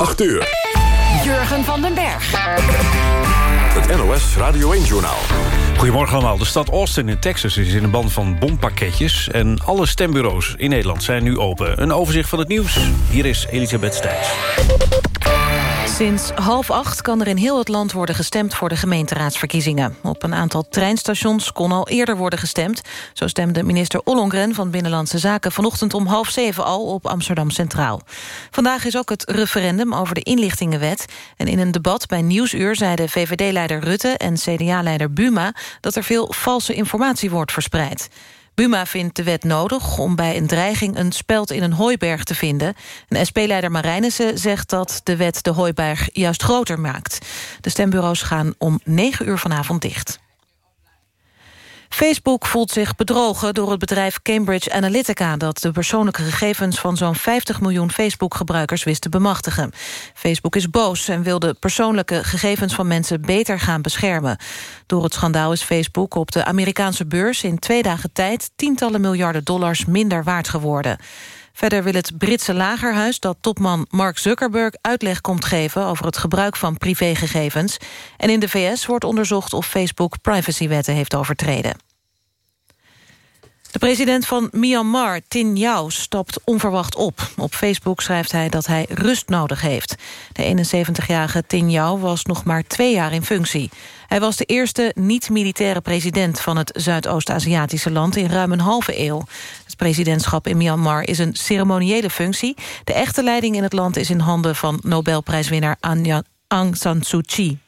8 uur. Jurgen van den Berg. Het NOS Radio 1-journaal. Goedemorgen allemaal. De stad Austin in Texas is in een band van bompakketjes... en alle stembureaus in Nederland zijn nu open. Een overzicht van het nieuws. Hier is Elisabeth Stijns. Sinds half acht kan er in heel het land worden gestemd voor de gemeenteraadsverkiezingen. Op een aantal treinstations kon al eerder worden gestemd. Zo stemde minister Ollongren van Binnenlandse Zaken vanochtend om half zeven al op Amsterdam Centraal. Vandaag is ook het referendum over de inlichtingenwet. En in een debat bij Nieuwsuur zeiden VVD-leider Rutte en CDA-leider Buma dat er veel valse informatie wordt verspreid. Buma vindt de wet nodig om bij een dreiging een speld in een hooiberg te vinden. En SP-leider Marijnissen zegt dat de wet de hooiberg juist groter maakt. De stembureaus gaan om 9 uur vanavond dicht. Facebook voelt zich bedrogen door het bedrijf Cambridge Analytica... dat de persoonlijke gegevens van zo'n 50 miljoen Facebook-gebruikers wist te bemachtigen. Facebook is boos en wil de persoonlijke gegevens van mensen beter gaan beschermen. Door het schandaal is Facebook op de Amerikaanse beurs in twee dagen tijd... tientallen miljarden dollars minder waard geworden. Verder wil het Britse lagerhuis dat topman Mark Zuckerberg uitleg komt geven over het gebruik van privégegevens. En in de VS wordt onderzocht of Facebook privacywetten heeft overtreden. De president van Myanmar, Tin Yao, stapt onverwacht op. Op Facebook schrijft hij dat hij rust nodig heeft. De 71-jarige Tin Yao was nog maar twee jaar in functie. Hij was de eerste niet-militaire president van het Zuidoost-Aziatische land in ruim een halve eeuw. Het presidentschap in Myanmar is een ceremoniële functie. De echte leiding in het land is in handen van Nobelprijswinnaar Aung San Suu Kyi.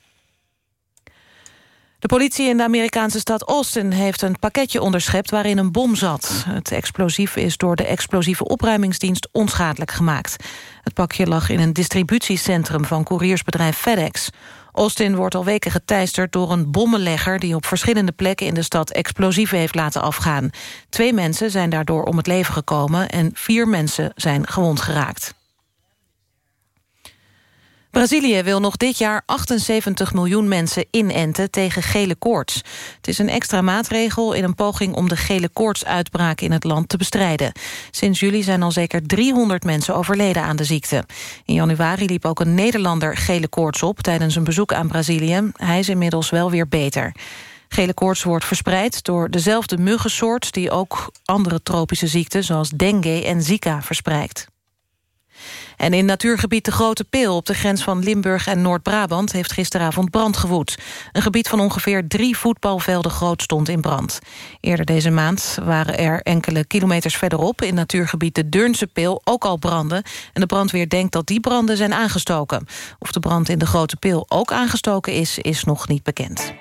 De politie in de Amerikaanse stad Austin heeft een pakketje onderschept waarin een bom zat. Het explosief is door de explosieve opruimingsdienst onschadelijk gemaakt. Het pakje lag in een distributiecentrum van couriersbedrijf FedEx. Austin wordt al weken geteisterd door een bommenlegger... die op verschillende plekken in de stad explosieven heeft laten afgaan. Twee mensen zijn daardoor om het leven gekomen... en vier mensen zijn gewond geraakt. Brazilië wil nog dit jaar 78 miljoen mensen inenten tegen gele koorts. Het is een extra maatregel in een poging om de gele koortsuitbraak in het land te bestrijden. Sinds juli zijn al zeker 300 mensen overleden aan de ziekte. In januari liep ook een Nederlander gele koorts op tijdens een bezoek aan Brazilië. Hij is inmiddels wel weer beter. Gele koorts wordt verspreid door dezelfde muggensoort... die ook andere tropische ziekten zoals dengue en zika verspreidt. En in natuurgebied de Grote Peel op de grens van Limburg en Noord-Brabant... heeft gisteravond brand gewoed. Een gebied van ongeveer drie voetbalvelden groot stond in brand. Eerder deze maand waren er enkele kilometers verderop... in natuurgebied de Deurnse Peel ook al branden. En de brandweer denkt dat die branden zijn aangestoken. Of de brand in de Grote Peel ook aangestoken is, is nog niet bekend.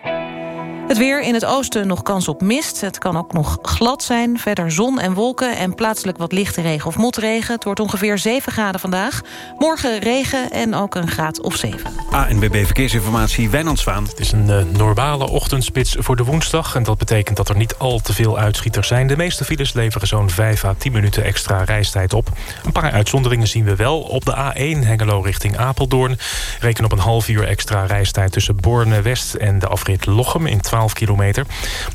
Het weer in het oosten nog kans op mist. Het kan ook nog glad zijn. Verder zon en wolken en plaatselijk wat lichte regen of motregen. Het wordt ongeveer 7 graden vandaag. Morgen regen en ook een graad of 7. ANWB Verkeersinformatie, Wijnand Zwaan. Het is een uh, normale ochtendspits voor de woensdag. En dat betekent dat er niet al te veel uitschieters zijn. De meeste files leveren zo'n 5 à 10 minuten extra reistijd op. Een paar uitzonderingen zien we wel. Op de A1 Hengelo richting Apeldoorn. Reken op een half uur extra reistijd tussen Borne West en de afrit Lochem in 12 kilometer.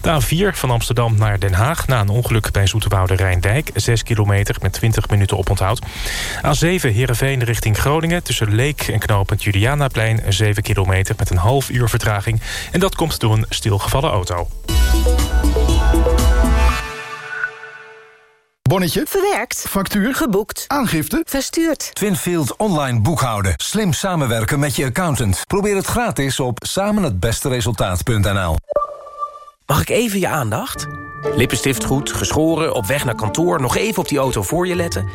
De A4 van Amsterdam naar Den Haag na een ongeluk bij Zoeterwoude Rijndijk. 6 kilometer met 20 minuten oponthoud. A7 Heerenveen richting Groningen tussen Leek en knooppunt Julianaplein. 7 kilometer met een half uur vertraging. En dat komt door een stilgevallen auto. Bonnetje. Verwerkt. Factuur. Geboekt. Aangifte. Verstuurd. Twinfield online boekhouden. Slim samenwerken met je accountant. Probeer het gratis op samenhetbesteresultaat.nl Mag ik even je aandacht? Lippenstift goed, geschoren, op weg naar kantoor... nog even op die auto voor je letten?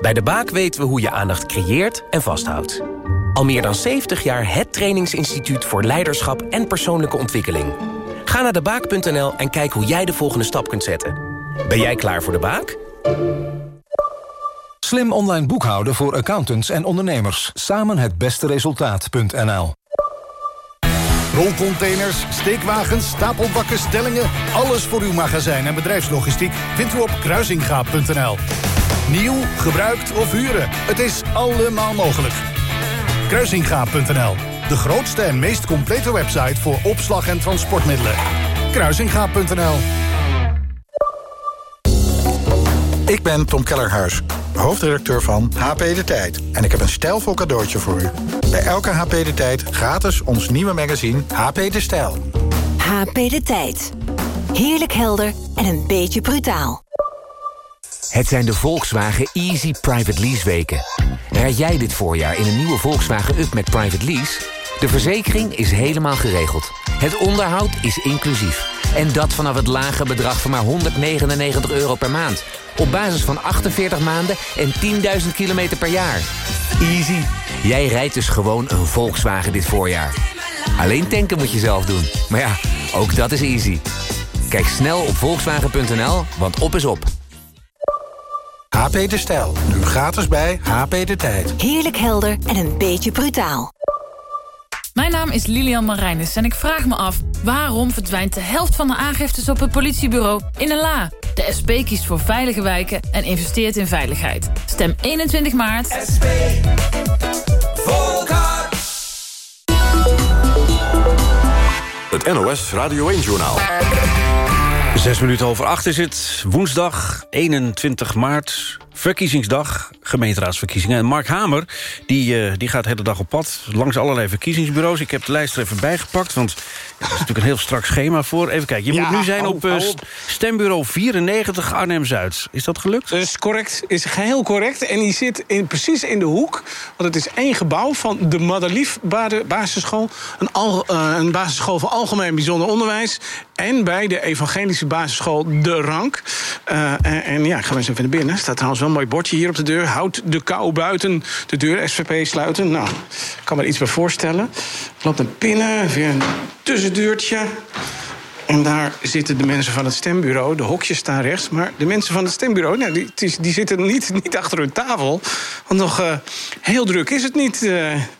Bij De Baak weten we hoe je aandacht creëert en vasthoudt. Al meer dan 70 jaar het trainingsinstituut voor leiderschap en persoonlijke ontwikkeling. Ga naar debaak.nl en kijk hoe jij de volgende stap kunt zetten. Ben jij klaar voor De Baak? Slim online boekhouden voor accountants en ondernemers. Samen het beste resultaat.nl Rolcontainers, steekwagens, stapelbakken, stellingen... alles voor uw magazijn en bedrijfslogistiek vindt u op kruisingaap.nl. Nieuw, gebruikt of huren, het is allemaal mogelijk. Kruisingaap.nl, de grootste en meest complete website... voor opslag en transportmiddelen. Kruisingaap.nl Ik ben Tom Kellerhuis. hoofdredacteur van HP De Tijd. En ik heb een stijlvol cadeautje voor u. Bij elke HP De Tijd gratis ons nieuwe magazine HP De Stijl. HP De Tijd. Heerlijk helder en een beetje brutaal. Het zijn de Volkswagen Easy Private Lease weken. Rijd jij dit voorjaar in een nieuwe Volkswagen Up met Private Lease? De verzekering is helemaal geregeld. Het onderhoud is inclusief. En dat vanaf het lage bedrag van maar 199 euro per maand. Op basis van 48 maanden en 10.000 kilometer per jaar. Easy. Jij rijdt dus gewoon een Volkswagen dit voorjaar. Alleen tanken moet je zelf doen. Maar ja, ook dat is easy. Kijk snel op volkswagen.nl, want op is op. HP De Stijl. Nu gratis bij HP De Tijd. Heerlijk helder en een beetje brutaal. Mijn naam is Lilian Marijnis en ik vraag me af... waarom verdwijnt de helft van de aangiftes op het politiebureau in een la? De SP kiest voor veilige wijken en investeert in veiligheid. Stem 21 maart. SP. Het NOS Radio 1-journaal. Zes minuten over acht is het. Woensdag 21 maart verkiezingsdag, gemeenteraadsverkiezingen. En Mark Hamer die, uh, die gaat de hele dag op pad langs allerlei verkiezingsbureaus. Ik heb de lijst er even bijgepakt, want er is natuurlijk een heel strak schema voor. Even kijken, je moet nu zijn op, uh, stembureau 94 Arnhem-Zuid. Is dat gelukt? Dat is correct, is geheel correct. En die zit in, precies in de hoek, want het is één gebouw van de Madelief basisschool. Een, al, uh, een basisschool voor algemeen bijzonder onderwijs. En bij de evangelische basisschool De Rank. en, en, ja, ik ga eens even naar binnen. staat trouwens een mooi bordje hier op de deur. Houd de kou buiten de deur, SVP sluiten. Nou, ik kan me er iets bij voorstellen. Loopt een pinnen, weer een tussendeurtje. En daar zitten de mensen van het stembureau. De hokjes staan rechts. Maar de mensen van het stembureau, nou, die, die zitten niet, niet achter hun tafel. Want nog uh, heel druk is het niet. Uh,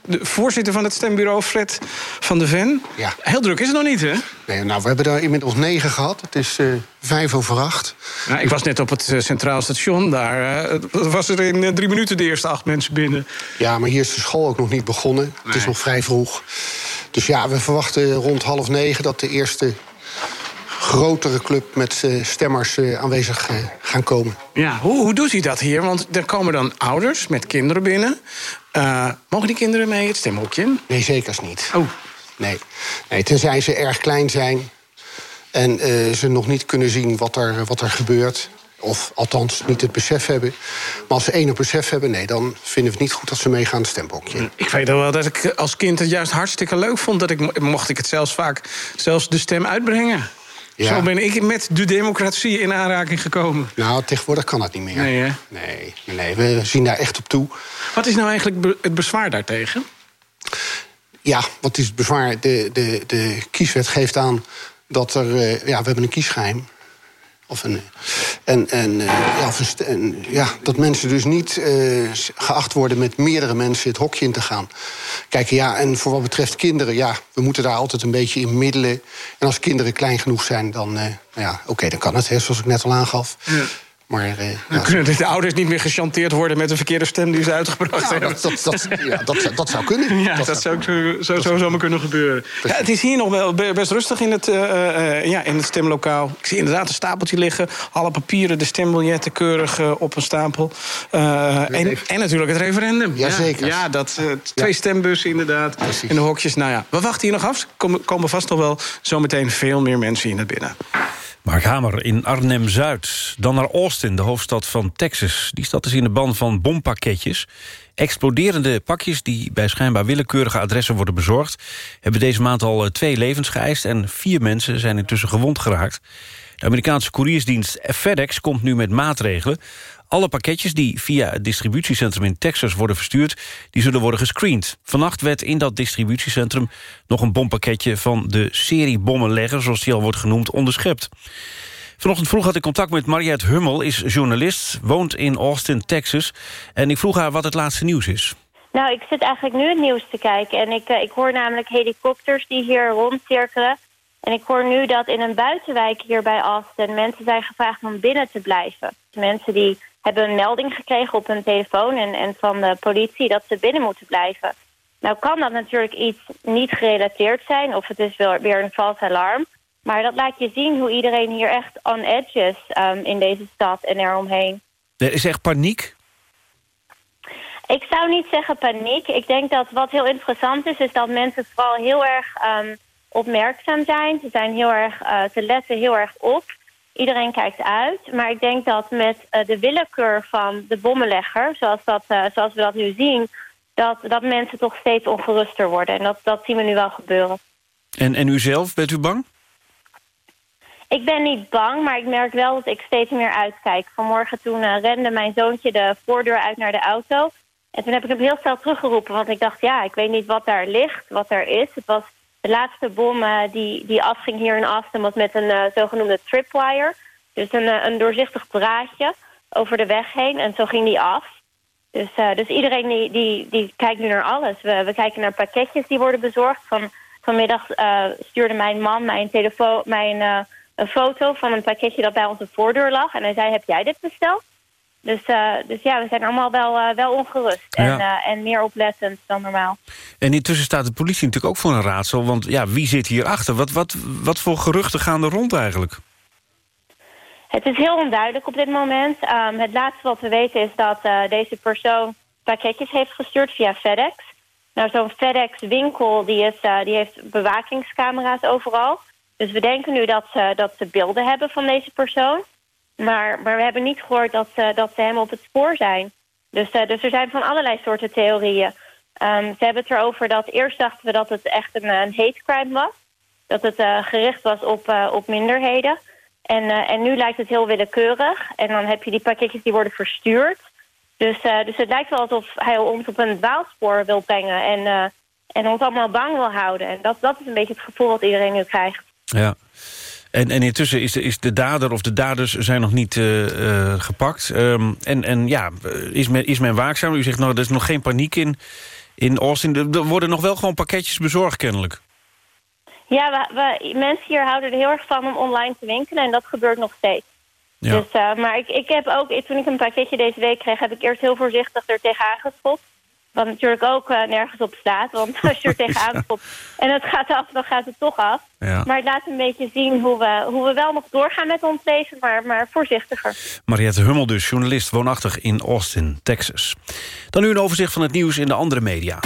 de voorzitter van het stembureau, Fred van de Ven. Ja. Heel druk is het nog niet, hè? Nee, nou, we hebben er inmiddels negen gehad. Het is uh, vijf over acht. Nou, ik was net op het Centraal Station. Daar was er in drie minuten de eerste acht mensen binnen. Ja, maar hier is de school ook nog niet begonnen. Nee. Het is nog vrij vroeg. Dus ja, we verwachten rond half negen dat de eerste grotere club met uh, stemmers uh, aanwezig uh, gaan komen. Ja, hoe, hoe doet u dat hier? Want er komen dan ouders met kinderen binnen. mogen die kinderen mee het stemhokje? Nee, zeker niet. Oh. Nee. nee, tenzij ze erg klein zijn... en ze nog niet kunnen zien wat er, wat er gebeurt... of althans niet het besef hebben. Maar als ze enig besef hebben, nee, dan vinden we het niet goed... dat ze meegaan het stembokje. Ik weet wel dat ik als kind het juist hartstikke leuk vond... dat ik, mocht ik het zelfs vaak zelfs de stem uitbrengen. Ja. Zo ben ik met de democratie in aanraking gekomen. Nou, tegenwoordig kan dat niet meer. Nee, hè? Nee, nee, we zien daar echt op toe. Wat is nou eigenlijk het bezwaar daartegen? Ja, wat is het bezwaar? De, de, de kieswet geeft aan dat er... Uh, ja, we hebben een kiesgeheim. Of een, en en, uh, ja, ja, dat mensen dus niet uh, geacht worden met meerdere mensen het hokje in te gaan. Kijk, ja, en voor wat betreft kinderen, ja, we moeten daar altijd een beetje in middelen. En als kinderen klein genoeg zijn, dan, uh, nou ja, oké, dan kan het, hè, zoals ik net al aangaf. Ja. Maar, dan kunnen de ouders niet meer gechanteerd worden met een verkeerde stem die ze uitgebracht nou, hebben. Dat, dat, ja, dat, dat, zou kunnen. Ja, dat, dat zou zo, zo, zo zomaar kunnen gebeuren. Ja, het is hier nog wel best rustig in het, uh, uh, ja, in het stemlokaal. Ik zie inderdaad een stapeltje liggen. Alle papieren, de stembiljetten keurig uh, op een stapel. En, en, natuurlijk het referendum. Jazeker. Ja, dat, twee stembussen inderdaad. Precies. En de hokjes. Nou ja, we wachten hier nog af. Er komen, komen vast nog wel zometeen veel meer mensen hier naar binnen. Mark Hamer in Arnhem-Zuid. Dan naar Austin, de hoofdstad van Texas. Die stad is in de ban van bompakketjes. Exploderende pakjes die bij schijnbaar willekeurige adressen worden bezorgd... hebben deze maand al twee levens geëist... en vier mensen zijn intussen gewond geraakt. De Amerikaanse couriersdienst FedEx komt nu met maatregelen. Alle pakketjes die via het distributiecentrum in Texas worden verstuurd... die zullen worden gescreend. Vannacht werd in dat distributiecentrum nog een bompakketje... van de serie bommenlegger, zoals die al wordt genoemd, onderschept. Vanochtend vroeg had ik contact met Mariette Hummel, is journalist... woont in Austin, Texas. En ik vroeg haar wat het laatste nieuws is. Nou, ik zit eigenlijk nu het nieuws te kijken. En ik, uh, ik hoor namelijk helikopters die hier rondcirkelen. En ik hoor nu dat in een buitenwijk hier bij Austin... mensen zijn gevraagd om binnen te blijven. Mensen die hebben een melding gekregen op hun telefoon... en, en van de politie dat ze binnen moeten blijven. Nou kan dat natuurlijk iets niet gerelateerd zijn... of het is weer een vals alarm... Maar dat laat je zien hoe iedereen hier echt on edge is um, in deze stad en eromheen. Er is echt paniek? Ik zou niet zeggen paniek. Ik denk dat wat heel interessant is... is dat mensen vooral heel erg um, opmerkzaam zijn. Ze zijn heel erg, uh, ze letten heel erg op. Iedereen kijkt uit. Maar ik denk dat met uh, de willekeur van de bommenlegger... zoals, dat, uh, zoals we dat nu zien... Dat, dat mensen toch steeds ongeruster worden. En dat, dat zien we nu wel gebeuren. En, en u zelf, bent u bang? Ik ben niet bang, maar ik merk wel dat ik steeds meer uitkijk. Vanmorgen toen uh, rende mijn zoontje de voordeur uit naar de auto. En toen heb ik hem heel snel teruggeroepen, want ik dacht... ja, ik weet niet wat daar ligt, wat er is. Het was de laatste bom uh, die, die afging hier in Aston... was met een uh, zogenoemde tripwire. Dus een, een doorzichtig draadje over de weg heen. En zo ging die af. Dus, dus iedereen die, die, die kijkt nu naar alles. We, we kijken naar pakketjes die worden bezorgd. Van, vanmiddag stuurde mijn man mijn telefoon... mijn een foto van een pakketje dat bij onze voordeur lag. En hij zei, heb jij dit besteld? Dus, uh, dus ja, we zijn allemaal wel, uh, wel ongerust. En, ja. uh, en meer oplettend dan normaal. En intussen staat de politie natuurlijk ook voor een raadsel. Want ja, wie zit hierachter? Wat, wat, wat voor geruchten gaan er rond eigenlijk? Het is heel onduidelijk op dit moment. Um, het laatste wat we weten is dat deze persoon pakketjes heeft gestuurd via FedEx. Nou, zo'n FedEx-winkel die, is, die heeft bewakingscamera's overal. Dus we denken nu dat ze, dat ze beelden hebben van deze persoon. Maar, maar we hebben niet gehoord dat ze, dat ze hem op het spoor zijn. Dus, uh, dus er zijn van allerlei soorten theorieën. Um, ze hebben het erover dat eerst dachten we dat het echt een, een hate crime was. Dat het uh, gericht was op, uh, op minderheden. En, en nu lijkt het heel willekeurig. En dan heb je die pakketjes die worden verstuurd. Dus, dus het lijkt wel alsof hij ons op een dwaalspoor wil brengen. En, en ons allemaal bang wil houden. En dat, dat is een beetje het gevoel wat iedereen nu krijgt. Ja. En, en intussen is de, is de dader of de daders zijn nog niet uh, uh, gepakt. Um, en, en ja, is men, is men waakzaam? U zegt, nou, er is nog geen paniek in, in Austin. Er worden nog wel gewoon pakketjes bezorgd, kennelijk. Ja, we, we, mensen hier houden er heel erg van om online te winkelen. En dat gebeurt nog steeds. Ja. Dus, uh, maar ik, ik heb ook, toen ik een pakketje deze week kreeg... heb ik eerst heel voorzichtig er tegenaan geschopt. Wat natuurlijk ook uh, nergens op staat. Want als je er tegenaan komt en het gaat af, dan gaat het toch af. Ja. Maar het laat een beetje zien hoe we, hoe we wel nog doorgaan met ons leven, maar, maar voorzichtiger. Mariette Hummel dus, journalist woonachtig in Austin, Texas. Dan nu een overzicht van het nieuws in de andere media.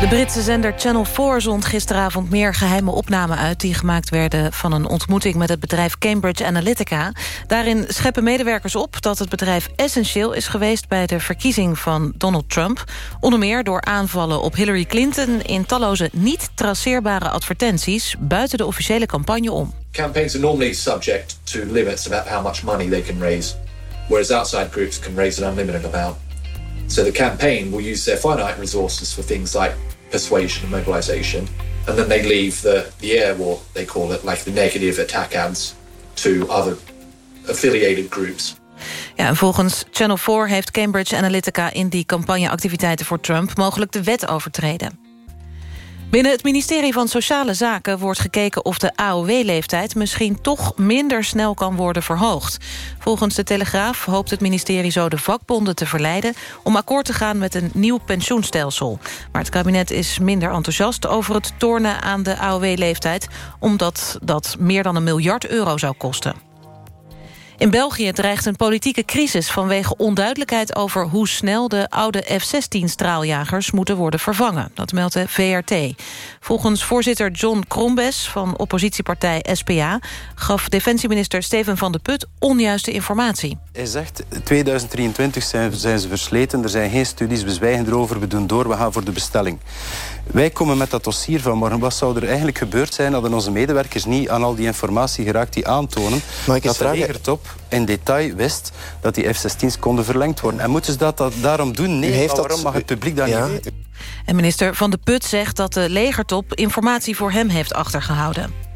De Britse zender Channel 4 zond gisteravond meer geheime opnamen uit... die gemaakt werden van een ontmoeting met het bedrijf Cambridge Analytica. Daarin scheppen medewerkers op dat het bedrijf essentieel is geweest... bij de verkiezing van Donald Trump. Onder meer door aanvallen op Hillary Clinton... in talloze niet traceerbare advertenties buiten de officiële campagne om. Campaigns are normally subject to limits about how much money they can raise. Whereas outside groups can raise an unlimited amount. So the campaign will use their finite resources for things like persuasion and mobilization. And then they leave the, the air war, they call it, like the negative attack ads to other affiliated groups. Ja, en volgens Channel 4 heeft Cambridge Analytica in die campagneactiviteiten voor Trump mogelijk de wet overtreden. Binnen het ministerie van Sociale Zaken wordt gekeken of de AOW-leeftijd misschien toch minder snel kan worden verhoogd. Volgens de Telegraaf hoopt het ministerie zo de vakbonden te verleiden om akkoord te gaan met een nieuw pensioenstelsel. Maar het kabinet is minder enthousiast over het tornen aan de AOW-leeftijd, omdat dat meer dan een miljard euro zou kosten. In België dreigt een politieke crisis vanwege onduidelijkheid over hoe snel de oude F-16-straaljagers moeten worden vervangen. Dat meldt de VRT. Volgens voorzitter John Krombes van oppositiepartij SPA gaf defensieminister Steven van de Put onjuiste informatie. Hij zegt 2023 zijn, ze versleten, er zijn geen studies, we zwijgen erover, we doen door, we gaan voor de bestelling. Wij komen met dat dossier van morgen. Wat zou er eigenlijk gebeurd zijn... hadden onze medewerkers niet aan al die informatie geraakt die aantonen... dat de legertop in detail wist dat die F-16's konden verlengd worden. En moeten ze dat, dat daarom doen? Nee, heeft waarom dat... mag het publiek dat ja. niet weten? En minister Van de Put zegt dat de legertop informatie voor hem heeft achtergehouden.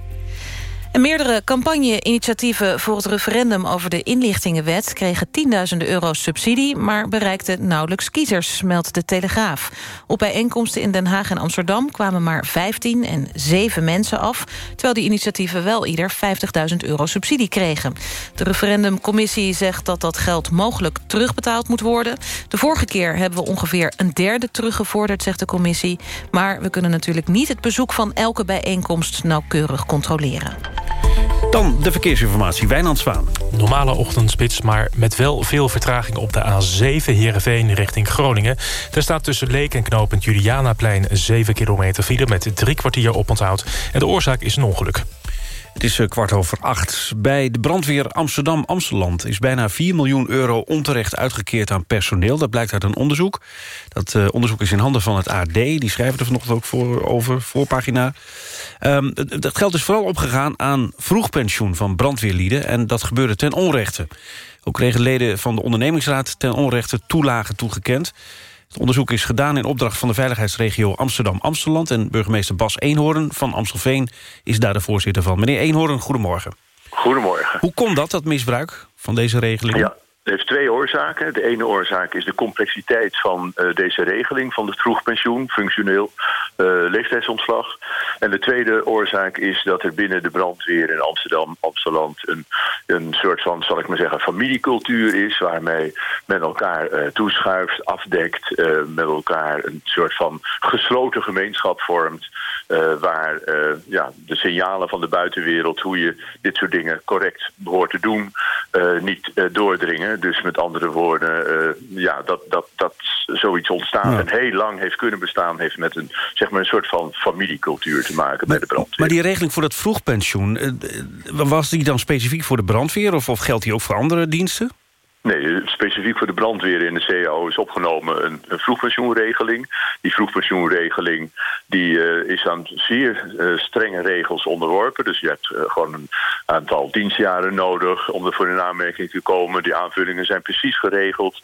En meerdere campagne-initiatieven voor het referendum over de inlichtingenwet... kregen tienduizenden euro's subsidie, maar bereikten nauwelijks kiezers, meldt de Telegraaf. Op bijeenkomsten in Den Haag en Amsterdam kwamen maar 15 en 7 mensen af... terwijl die initiatieven wel ieder 50.000 euro subsidie kregen. De referendumcommissie zegt dat dat geld mogelijk terugbetaald moet worden. De vorige keer hebben we ongeveer een derde teruggevorderd, zegt de commissie. Maar we kunnen natuurlijk niet het bezoek van elke bijeenkomst nauwkeurig controleren. Dan de verkeersinformatie, Wijnand Zwaan. Normale ochtendspits, maar met wel veel vertraging op de A7 Heerenveen richting Groningen. Er staat tussen Leek en knooppunt Julianaplein 7 kilometer file met drie kwartier oponthoud. En de oorzaak is een ongeluk. Het is eh, kwart over acht. Bij de brandweer Amsterdam-Amsteland is bijna 4 miljoen euro onterecht uitgekeerd aan personeel. Dat blijkt uit een onderzoek. Dat uh, onderzoek is in handen van het AD. Die schrijven er vanochtend ook voor, over, voorpagina. Dat geld is vooral opgegaan aan vroegpensioen van brandweerlieden. En dat gebeurde ten onrechte. Ook kregen leden van de ondernemingsraad ten onrechte toelagen toegekend. Het onderzoek is gedaan in opdracht van de veiligheidsregio Amsterdam-Amsteland... en burgemeester Bas Eenhoorn van Amstelveen is daar de voorzitter van. Meneer Eenhoorn, goedemorgen. Goedemorgen. Hoe komt dat, dat misbruik van deze regeling? Ja, het heeft twee oorzaken. De ene oorzaak is de complexiteit van uh, deze regeling... van het vroegpensioen, functioneel uh, leeftijdsontslag. En de tweede oorzaak is dat er binnen de brandweer in Amsterdam, Amsterdam... een, een soort van, zal ik maar zeggen, familiecultuur is... waarmee men elkaar uh, toeschuift, afdekt... met elkaar een soort van gesloten gemeenschap vormt... waar ja, de signalen van de buitenwereld... hoe je dit soort dingen correct behoort te doen, niet doordringen... Dus met andere woorden, ja, dat, dat, dat zoiets ontstaan ja. en heel lang heeft kunnen bestaan... heeft met een, zeg maar een soort van familiecultuur te maken bij de brandweer. Maar die regeling voor dat vroegpensioen, was die dan specifiek voor de brandweer... of, of geldt die ook voor andere diensten? Nee, specifiek voor de brandweer in de CAO is opgenomen een, vroegpensioenregeling. Die vroegpensioenregeling die, uh, is aan zeer uh, strenge regels onderworpen. Dus je hebt uh, gewoon een aantal dienstjaren nodig om er voor in aanmerking te komen. Die aanvullingen zijn precies geregeld.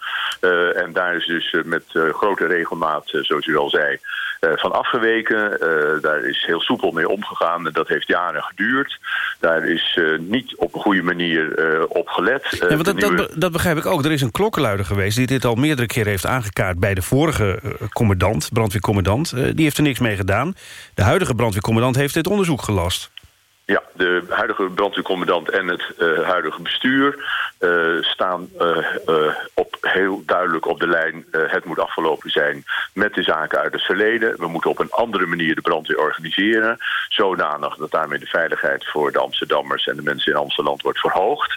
en daar is dus met grote regelmaat, zoals u al zei, van afgeweken. daar is heel soepel mee omgegaan en dat heeft jaren geduurd. Daar is niet op een goede manier op gelet. Ja, dat, nieuwe... dat, dat begrijp ik ook. Er is een klokkenluider geweest die dit al meerdere keren heeft aangekaart... bij de vorige commandant, brandweercommandant. Die heeft er niks mee gedaan. De huidige brandweercommandant heeft dit onderzoek gelast. Ja, de huidige brandweercommandant en het uh, huidige bestuur uh, staan uh, op heel duidelijk op de lijn. het moet afgelopen zijn met de zaken uit het verleden. We moeten op een andere manier de brandweer organiseren. Zodanig dat daarmee de veiligheid voor de Amsterdammers en de mensen in Amsterdam wordt verhoogd.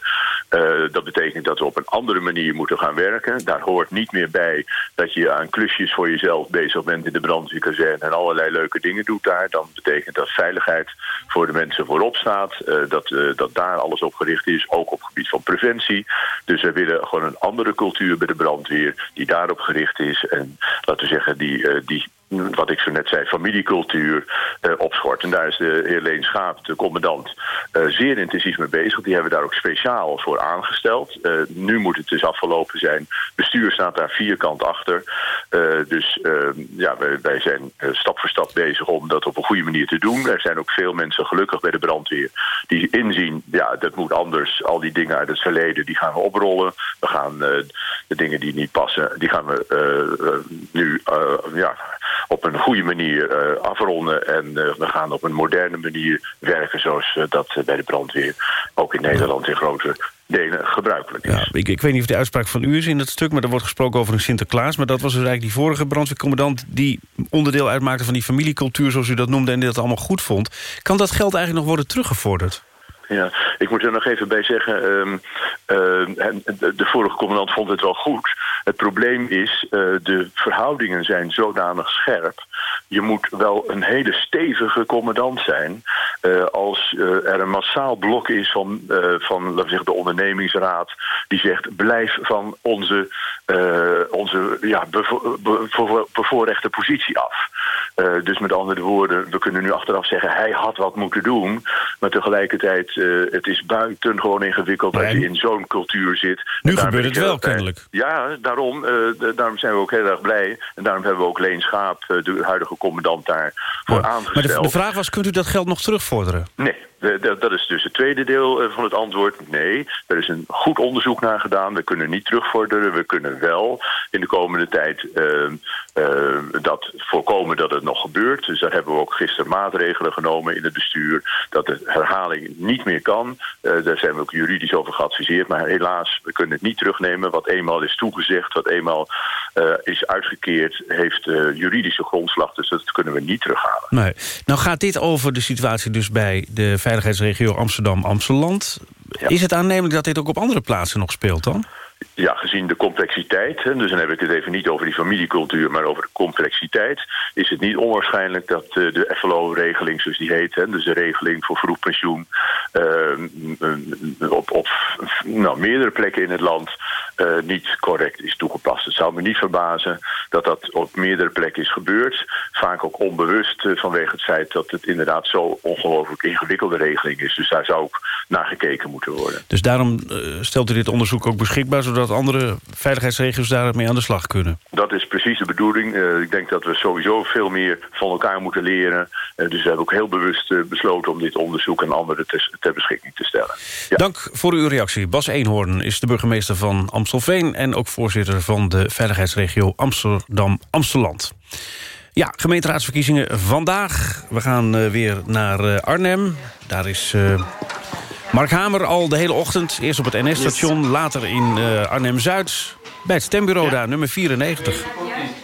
Dat betekent dat we op een andere manier moeten gaan werken. Daar hoort niet meer bij dat je aan klusjes voor jezelf bezig bent in de brandweerkazerne en allerlei leuke dingen doet daar. Dan betekent dat veiligheid voor de mensen voor voorop staat. Uh, dat, uh, dat daar alles op gericht is, ook op gebied van preventie. Dus we willen gewoon een andere cultuur bij de brandweer... die daarop gericht is en laten we zeggen... die, die wat ik zo net zei, familiecultuur uh, opschort. En daar is de heer Leen Schaap, de commandant, uh, zeer intensief mee bezig. Die hebben we daar ook speciaal voor aangesteld. Uh, nu moet het dus afgelopen zijn. Bestuur staat daar vierkant achter. dus ja, wij, wij zijn stap voor stap bezig om dat op een goede manier te doen. Er zijn ook veel mensen gelukkig bij de brandweer die inzien, ja, dat moet anders. Al die dingen uit het verleden, die gaan we oprollen. We gaan de dingen die niet passen, die gaan we nu, ja op een goede manier uh, afronden. En uh, we gaan op een moderne manier werken zoals uh, dat bij de brandweer ook in Nederland in grote delen gebruikelijk is. Ja, ik, ik weet niet of de uitspraak van u is in het stuk... maar er wordt gesproken over een Sinterklaas. Maar dat was dus eigenlijk die vorige brandweercommandant... die onderdeel uitmaakte van die familiecultuur, zoals u dat noemde... en die dat allemaal goed vond. Kan dat geld eigenlijk nog worden teruggevorderd? Ja, ik moet er nog even bij zeggen, um, uh, de, vorige commandant vond het wel goed. Het probleem is, uh, de verhoudingen zijn zodanig scherp. Je moet wel een hele stevige commandant zijn... Uh, als er een massaal blok is van, van de ondernemingsraad... die zegt, blijf van onze, onze ja, bevo bevo bevoorrechte positie af. dus met andere woorden, we kunnen nu achteraf zeggen... hij had wat moeten doen, maar tegelijkertijd uh, het is buitengewoon ingewikkeld als je in zo'n cultuur zit. Nu gebeurt het wel, kennelijk. Ja, daarom, uh, daarom zijn we ook heel erg blij. En daarom hebben we ook Leen Schaap, uh, de huidige commandant, daar voor ja. aangesteld. Maar de, de vraag was, kunt u dat geld nog terugvorderen? Nee. Dat is dus het tweede deel van het antwoord. Nee, er is een goed onderzoek naar gedaan. We kunnen niet terugvorderen. We kunnen wel in de komende tijd uh, uh, dat voorkomen dat het nog gebeurt. Dus daar hebben we ook gisteren maatregelen genomen in het bestuur... dat de herhaling niet meer kan. Daar zijn we ook juridisch over geadviseerd. Maar helaas, we kunnen het niet terugnemen. Wat eenmaal is toegezegd, wat eenmaal is uitgekeerd... heeft juridische grondslag, dus dat kunnen we niet terughalen. Nee. Nou gaat dit over de situatie dus bij de veiligheidsregio Amsterdam-Amsteland. Is het aannemelijk dat dit ook op andere plaatsen nog speelt dan? Ja, gezien de complexiteit, dus dan heb ik het even niet over die familiecultuur, maar over de complexiteit, is het niet onwaarschijnlijk dat de FLO-regeling, zoals die heet, dus de regeling voor vroeg pensioen, op, op nou, meerdere plekken in het land uh, niet correct is toegepast. Het zou me niet verbazen dat dat op meerdere plekken is gebeurd, vaak ook onbewust vanwege het feit dat het inderdaad zo ongelooflijk ingewikkelde regeling is. Dus daar zou ook naar gekeken moeten worden. Dus daarom stelt u dit onderzoek ook beschikbaar, zodat andere veiligheidsregio's daarmee aan de slag kunnen. Dat is precies de bedoeling. Ik denk dat we sowieso veel meer van elkaar moeten leren. Dus we hebben ook heel bewust besloten om dit onderzoek aan anderen ter, ter beschikking te stellen. Ja. Dank voor uw reactie. Bas Eenhoorn is de burgemeester van Amstelveen... en ook voorzitter van de veiligheidsregio Amsterdam-Amsteland. Ja, gemeenteraadsverkiezingen vandaag. We gaan weer naar Arnhem. Daar is... Mark Hamer al de hele ochtend. Eerst op het NS-station, later in uh, Arnhem-Zuid. Bij het stembureau ja. daar, nummer 94.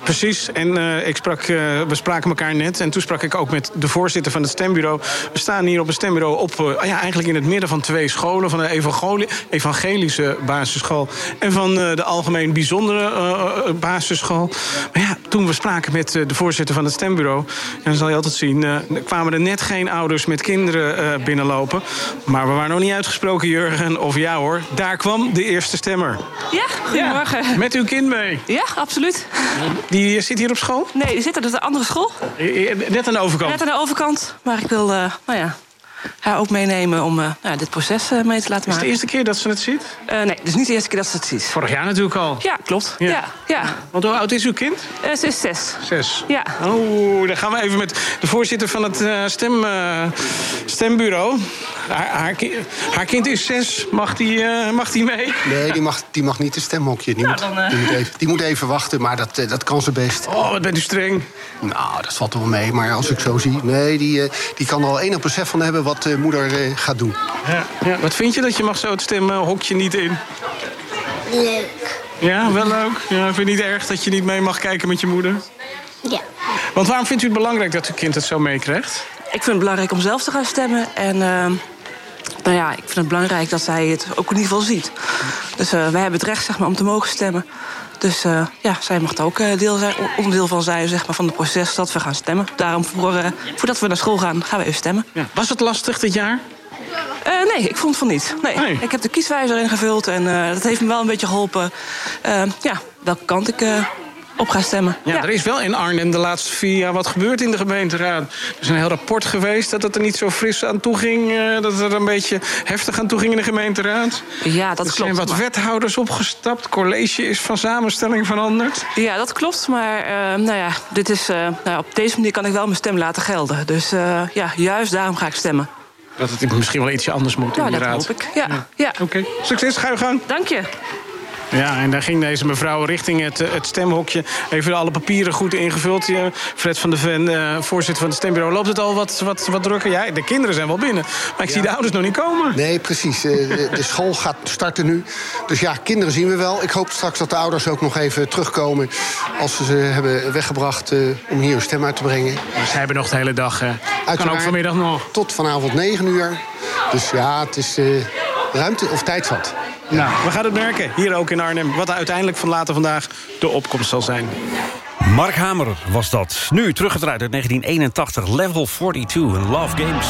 Precies, en uh, ik sprak, uh, we spraken elkaar net. En toen sprak ik ook met de voorzitter van het stembureau. We staan hier op een stembureau op, uh, ja, eigenlijk in het midden van twee scholen. Van de evangelische basisschool en van de algemeen bijzondere basisschool. Maar ja, toen we spraken met de voorzitter van het stembureau... en dan zal je altijd zien, kwamen er net geen ouders met kinderen binnenlopen. Maar we waren nog niet uitgesproken, Jurgen, of ja hoor. Daar kwam de eerste stemmer. Ja, goedemorgen. Ja, met uw kind mee? Ja, absoluut. Die zit hier op school? Nee, die zit op de andere school. Net aan de overkant? Net aan de overkant. Maar ik wil, uh, nou ja, haar ook meenemen om uh, nou, dit proces uh, mee te laten maken. Is het de eerste keer dat ze het ziet? Uh, nee, het is niet de eerste keer dat ze het ziet. Vorig jaar natuurlijk al? Ja, klopt. Ja. Ja, ja. Want hoe oud is uw kind? ze is zes. Zes? Ja. Oh, dan gaan we even met de voorzitter van het stem, stembureau. Haar, haar, ki haar, kind is zes. Mag die, mag die mee? Nee, die mag, die mag niet het stemhokje. Die, nou, moet, dan, die, moet, even, die moet even wachten, maar dat, dat kan ze best. Oh, wat bent u streng. Nou, dat valt wel mee. Maar als ik zo zie... Nee, die, die kan er al enig besef van hebben wat moeder gaat doen. Ja, ja. Wat vind je dat je mag zo het stemhokje niet in? Leuk. Ja, wel leuk. Ja, vind je niet erg dat je niet mee mag kijken met je moeder? Ja. Want waarom vindt u het belangrijk dat uw kind het zo meekrijgt? Ik vind het belangrijk om zelf te gaan stemmen. En uh, nou ja, ik vind het belangrijk dat zij het ook in ieder geval ziet. Dus uh, wij hebben het recht zeg maar, om te mogen stemmen. Dus uh, ja, zij mag er ook deel zijn, onderdeel van zijn zeg maar, van het proces dat we gaan stemmen. Daarom, voor, uh, voordat we naar school gaan, gaan we even stemmen. Ja. Was het lastig dit jaar? Uh, nee, ik vond van niet. Nee. nee. Ik heb de kieswijzer ingevuld en dat heeft me wel een beetje geholpen. Ja, welke kant ik op ga stemmen. Ja, ja, er is wel in Arnhem de laatste vier jaar wat gebeurd in de gemeenteraad. Er is een heel rapport geweest dat het er niet zo fris aan toe ging. dat het er een beetje heftig aan toe ging in de gemeenteraad. Ja, dat er klopt. Er zijn wat maar... wethouders opgestapt. College is van samenstelling veranderd. Ja, dat klopt. Maar nou ja, dit is, nou, op deze manier kan ik wel mijn stem laten gelden. Dus ja, juist daarom ga ik stemmen. Dat het misschien wel ietsje anders moet ja, in die dat raad. hoop ik. Ja, ja. ja. Oké, okay. succes, ga je gang. Dank je. Ja, en daar ging deze mevrouw richting het, het stemhokje. Even alle papieren goed ingevuld. Fred van de Ven, uh, voorzitter van het stembureau. Loopt het al wat, wat, wat drukker? Ja, de kinderen zijn wel binnen. Maar ik ja. zie de ouders nog niet komen. Nee, precies. De, de school gaat starten nu. Dus ja, kinderen zien we wel. Ik hoop straks dat de ouders ook nog even terugkomen... als ze ze hebben weggebracht uh, om hier hun stem uit te brengen. Dus zij hebben nog de hele dag. Uh, kan ook vanmiddag nog. Tot vanavond 9 uur. Dus ja, het is ruimte of tijd zat. Nou, we gaan het merken, hier ook in Arnhem... wat uiteindelijk van later vandaag de opkomst zal zijn. Mark Hamer was dat. Nu teruggedraaid uit 1981, Level 42 in Love Games.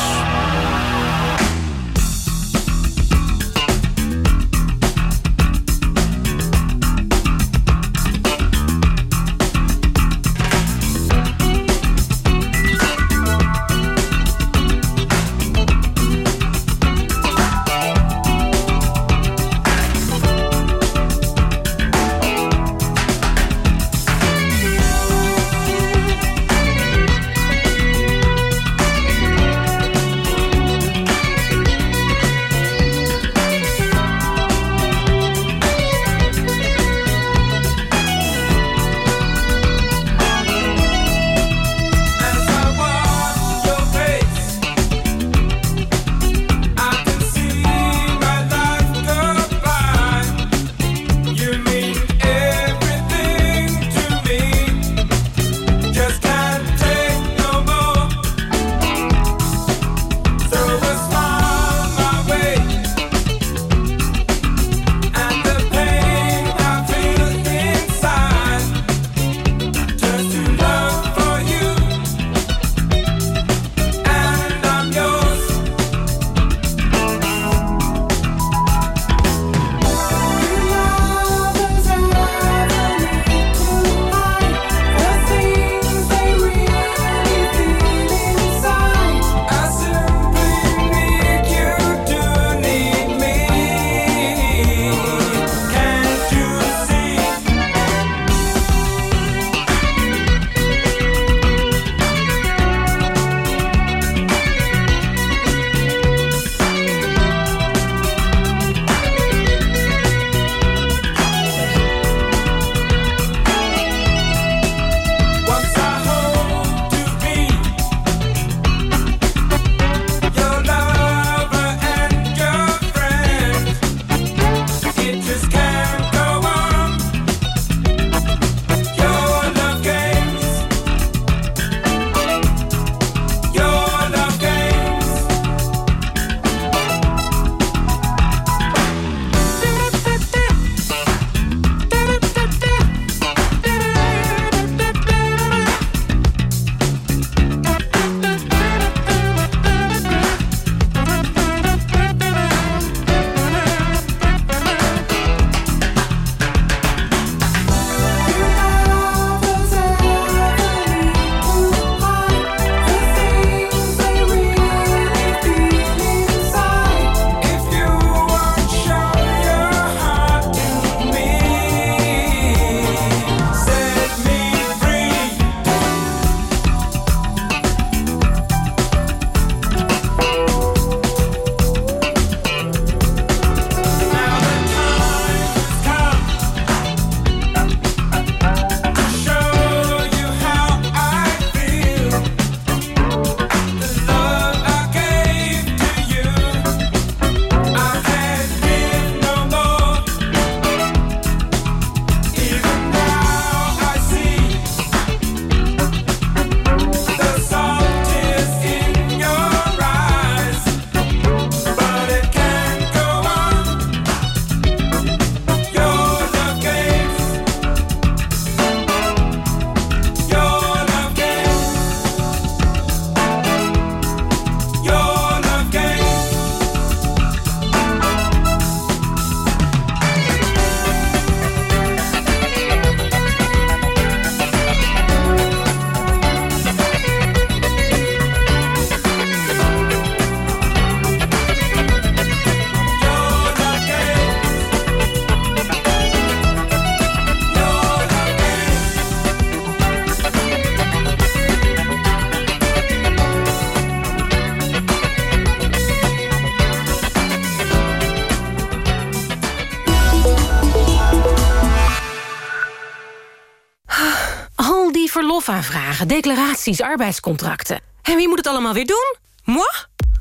Verlofaanvragen, declaraties, arbeidscontracten. En wie moet het allemaal weer doen? Moi?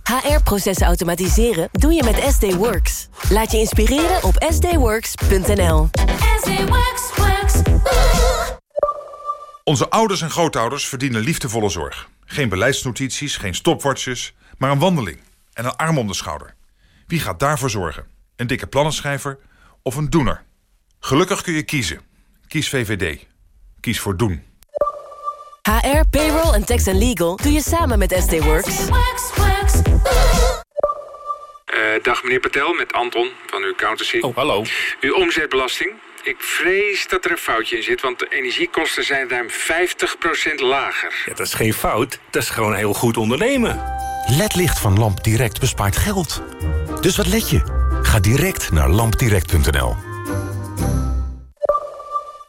HR-processen automatiseren doe je met SD Works. Laat je inspireren op sdworks.nl. Onze ouders en grootouders verdienen liefdevolle zorg. Geen beleidsnotities, geen stopwatches, maar een wandeling en een arm om de schouder. Wie gaat daarvoor zorgen? Een dikke plannenschrijver of een doener? Gelukkig kun je kiezen. Kies VVD. Kies voor doen. HR, payroll en tax and legal doe je samen met SD Works. Uh, dag meneer Patel, met Anton van uw accountancy. Oh, hallo. Uw omzetbelasting. Ik vrees dat er een foutje in zit, want de energiekosten zijn ruim 50% lager. Ja, dat is geen fout, dat is gewoon heel goed ondernemen. LED-licht van LampDirect bespaart geld. Dus wat let je? Ga direct naar lampdirect.nl.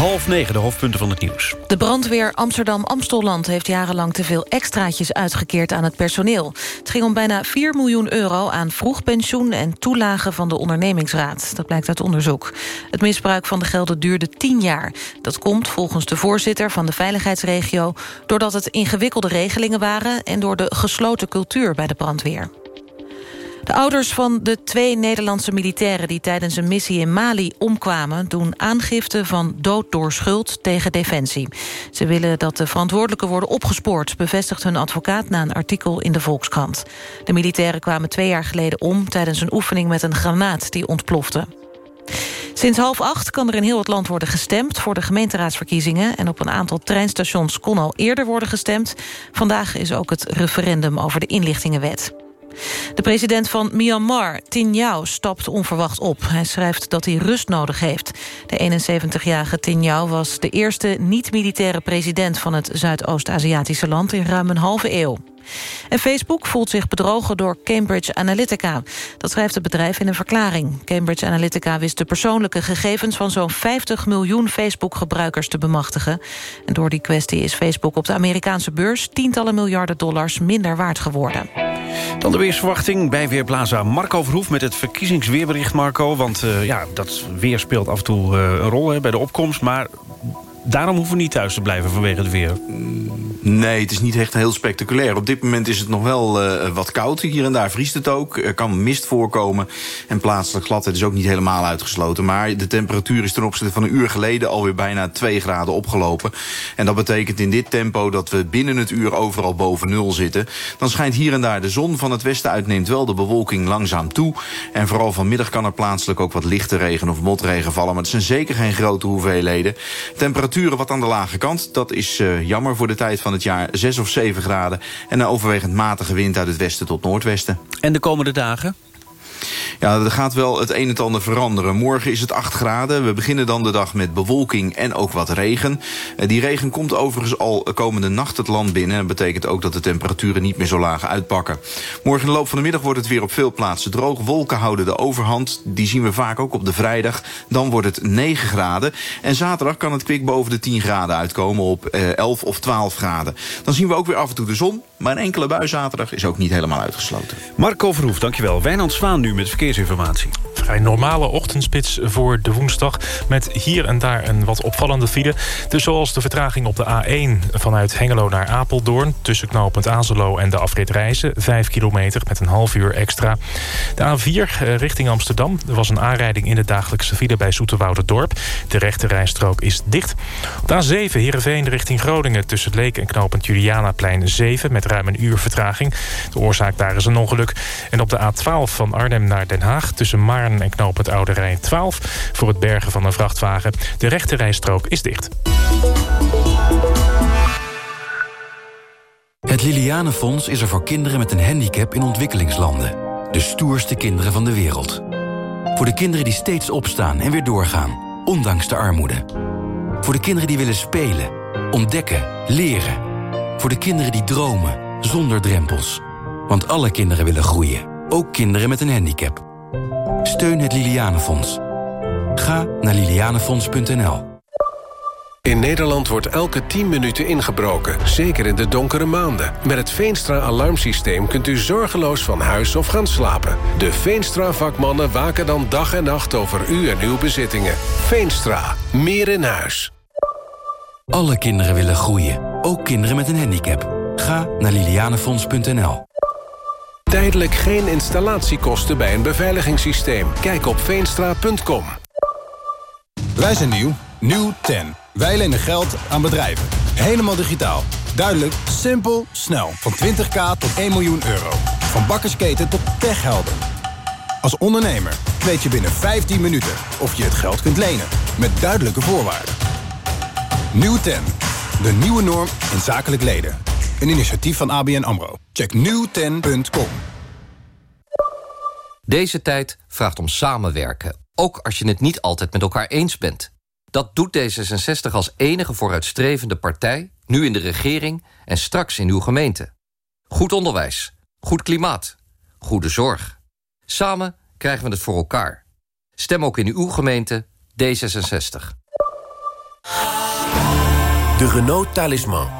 Half negen, de hoofdpunten van het nieuws. De brandweer Amsterdam-Amstelland heeft jarenlang te veel extraatjes uitgekeerd aan het personeel. Het ging om bijna 4 miljoen euro aan vroegpensioen en toelagen van de ondernemingsraad. Dat blijkt uit onderzoek. Het misbruik van de gelden duurde 10 jaar. Dat komt volgens de voorzitter van de veiligheidsregio... doordat het ingewikkelde regelingen waren... en door de gesloten cultuur bij de brandweer. De ouders van de twee Nederlandse militairen... die tijdens een missie in Mali omkwamen... doen aangifte van dood door schuld tegen Defensie. Ze willen dat de verantwoordelijken worden opgespoord... bevestigt hun advocaat na een artikel in de Volkskrant. De militairen kwamen twee jaar geleden om... tijdens een oefening met een granaat die ontplofte. Sinds half acht kan er in heel het land worden gestemd voor de gemeenteraadsverkiezingen. En op een aantal treinstations kon al eerder worden gestemd. Vandaag is ook het referendum over de inlichtingenwet. De president van Myanmar, Tin Yao, stapt onverwacht op. Hij schrijft dat hij rust nodig heeft. De 71-jarige Tin Yao was de eerste niet-militaire president... van het Zuidoost-Aziatische land in ruim een halve eeuw. En Facebook voelt zich bedrogen door Cambridge Analytica. Dat schrijft het bedrijf in een verklaring. Cambridge Analytica wist de persoonlijke gegevens... van zo'n 50 miljoen Facebook-gebruikers te bemachtigen. En door die kwestie is Facebook op de Amerikaanse beurs... tientallen miljarden dollars minder waard geworden. Dan de weersverwachting bij Weerplaza Marco Verhoef... met het verkiezingsweerbericht, Marco. Want uh, ja, dat weer speelt af en toe uh, een rol hè, bij de opkomst. Maar daarom hoeven we niet thuis te blijven vanwege het weer. Nee, het is niet echt heel spectaculair. Op dit moment is het nog wel uh, wat koud. Hier en daar vriest het ook. Er kan mist voorkomen. En plaatselijk gladheid is ook niet helemaal uitgesloten. Maar de temperatuur is ten opzichte van een uur geleden... alweer bijna 2 graden opgelopen. En dat betekent in dit tempo dat we binnen het uur overal boven nul zitten. Dan schijnt hier en daar de zon van het westen uit... neemt wel de bewolking langzaam toe. En vooral vanmiddag kan er plaatselijk ook wat lichte regen of motregen vallen. Maar het zijn zeker geen grote hoeveelheden. Temperaturen wat aan de lage kant. Dat is uh, jammer voor de tijd van van het jaar 6 of 7 graden... en een overwegend matige wind uit het westen tot noordwesten. En de komende dagen? Ja, er gaat wel het een en ander veranderen. Morgen is het 8 graden. We beginnen dan de dag met bewolking en ook wat regen. Eh, die regen komt overigens al komende nacht het land binnen. Dat betekent ook dat de temperaturen niet meer zo laag uitpakken. Morgen in de loop van de middag wordt het weer op veel plaatsen droog. Wolken houden de overhand. Die zien we vaak ook op de vrijdag. Dan wordt het 9 graden. En zaterdag kan het kwik boven de 10 graden uitkomen op 11 eh, of 12 graden. Dan zien we ook weer af en toe de zon. Maar een enkele bui zaterdag is ook niet helemaal uitgesloten. Marco Verhoef, dankjewel. Wijnand Zwaan nu met verkeersinformatie. vrij normale ochtendspits voor de woensdag... met hier en daar een wat opvallende file. Dus zoals de vertraging op de A1 vanuit Hengelo naar Apeldoorn... tussen knooppunt Azelo en de afrit Reizen, 5 kilometer met een half uur extra. De A4 eh, richting Amsterdam. Er was een aanrijding in de dagelijkse file bij Dorp. De rechte rijstrook is dicht. Op de A7 Heerenveen richting Groningen tussen Leek en knooppunt Julianaplein 7... met ruim een uur vertraging. De oorzaak daar is een ongeluk. En op de A12 van Arnhem naar Den Haag tussen Maarn en knooppunt Oude Rijn 12... voor het bergen van een vrachtwagen. De rechte rijstrook is dicht. Het Lilianenfonds is er voor kinderen met een handicap in ontwikkelingslanden. De stoerste kinderen van de wereld. Voor de kinderen die steeds opstaan en weer doorgaan, ondanks de armoede. Voor de kinderen die willen spelen, ontdekken, leren. Voor de kinderen die dromen, zonder drempels. Want alle kinderen willen groeien, ook kinderen met een handicap. Steun het Lilianenfonds. Ga naar lilianenfonds.nl. In Nederland wordt elke 10 minuten ingebroken, zeker in de donkere maanden. Met het Veenstra-alarmsysteem kunt u zorgeloos van huis of gaan slapen. De Veenstra-vakmannen waken dan dag en nacht over u en uw bezittingen. Veenstra, meer in huis. Alle kinderen willen groeien, ook kinderen met een handicap. Ga naar lilianenfonds.nl. Tijdelijk geen installatiekosten bij een beveiligingssysteem. Kijk op veenstra.com. Wij zijn nieuw. Nieuw 10. Wij lenen geld aan bedrijven. Helemaal digitaal. Duidelijk, simpel, snel. Van 20k tot 1 miljoen euro. Van bakkersketen tot techhelden. Als ondernemer weet je binnen 15 minuten of je het geld kunt lenen. Met duidelijke voorwaarden. Nieuw 10. De nieuwe norm in zakelijk leden. Een initiatief van ABN AMRO. Check nieuwten.com. Deze tijd vraagt om samenwerken. Ook als je het niet altijd met elkaar eens bent. Dat doet D66 als enige vooruitstrevende partij... nu in de regering en straks in uw gemeente. Goed onderwijs, goed klimaat, goede zorg. Samen krijgen we het voor elkaar. Stem ook in uw gemeente D66. De Renault Talisman.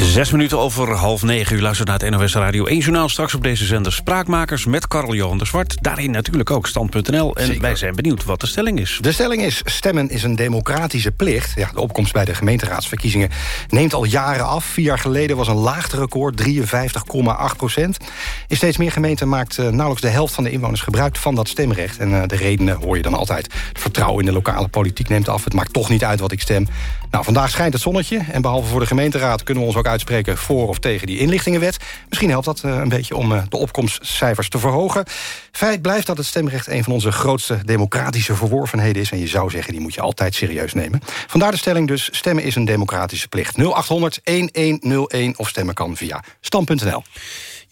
Zes minuten over half negen. U luistert naar het NOS Radio 1 Journaal. Straks op deze zender Spraakmakers met Karel Johan de Zwart. Daarin natuurlijk ook Stand.nl. En wij zijn benieuwd wat de stelling is. De stelling is, stemmen is een democratische plicht. Ja, de opkomst bij de gemeenteraadsverkiezingen neemt al jaren af. Vier jaar geleden was een laagste record, 53,8 procent. In steeds meer gemeenten maakt uh, nauwelijks de helft van de inwoners gebruik van dat stemrecht. En uh, de redenen hoor je dan altijd. Het vertrouwen in de lokale politiek neemt af. Het maakt toch niet uit wat ik stem. Nou, vandaag schijnt het zonnetje. En behalve voor de gemeenteraad kunnen we ons ook uitspreken... voor of tegen die inlichtingenwet. Misschien helpt dat uh, een beetje om uh, de opkomstcijfers te verhogen. Feit blijft dat het stemrecht een van onze grootste democratische verworvenheden is. En je zou zeggen, die moet je altijd serieus nemen. Vandaar de stelling dus, stemmen is een democratische plicht. 0800-1101 of stemmen kan via stam.nl.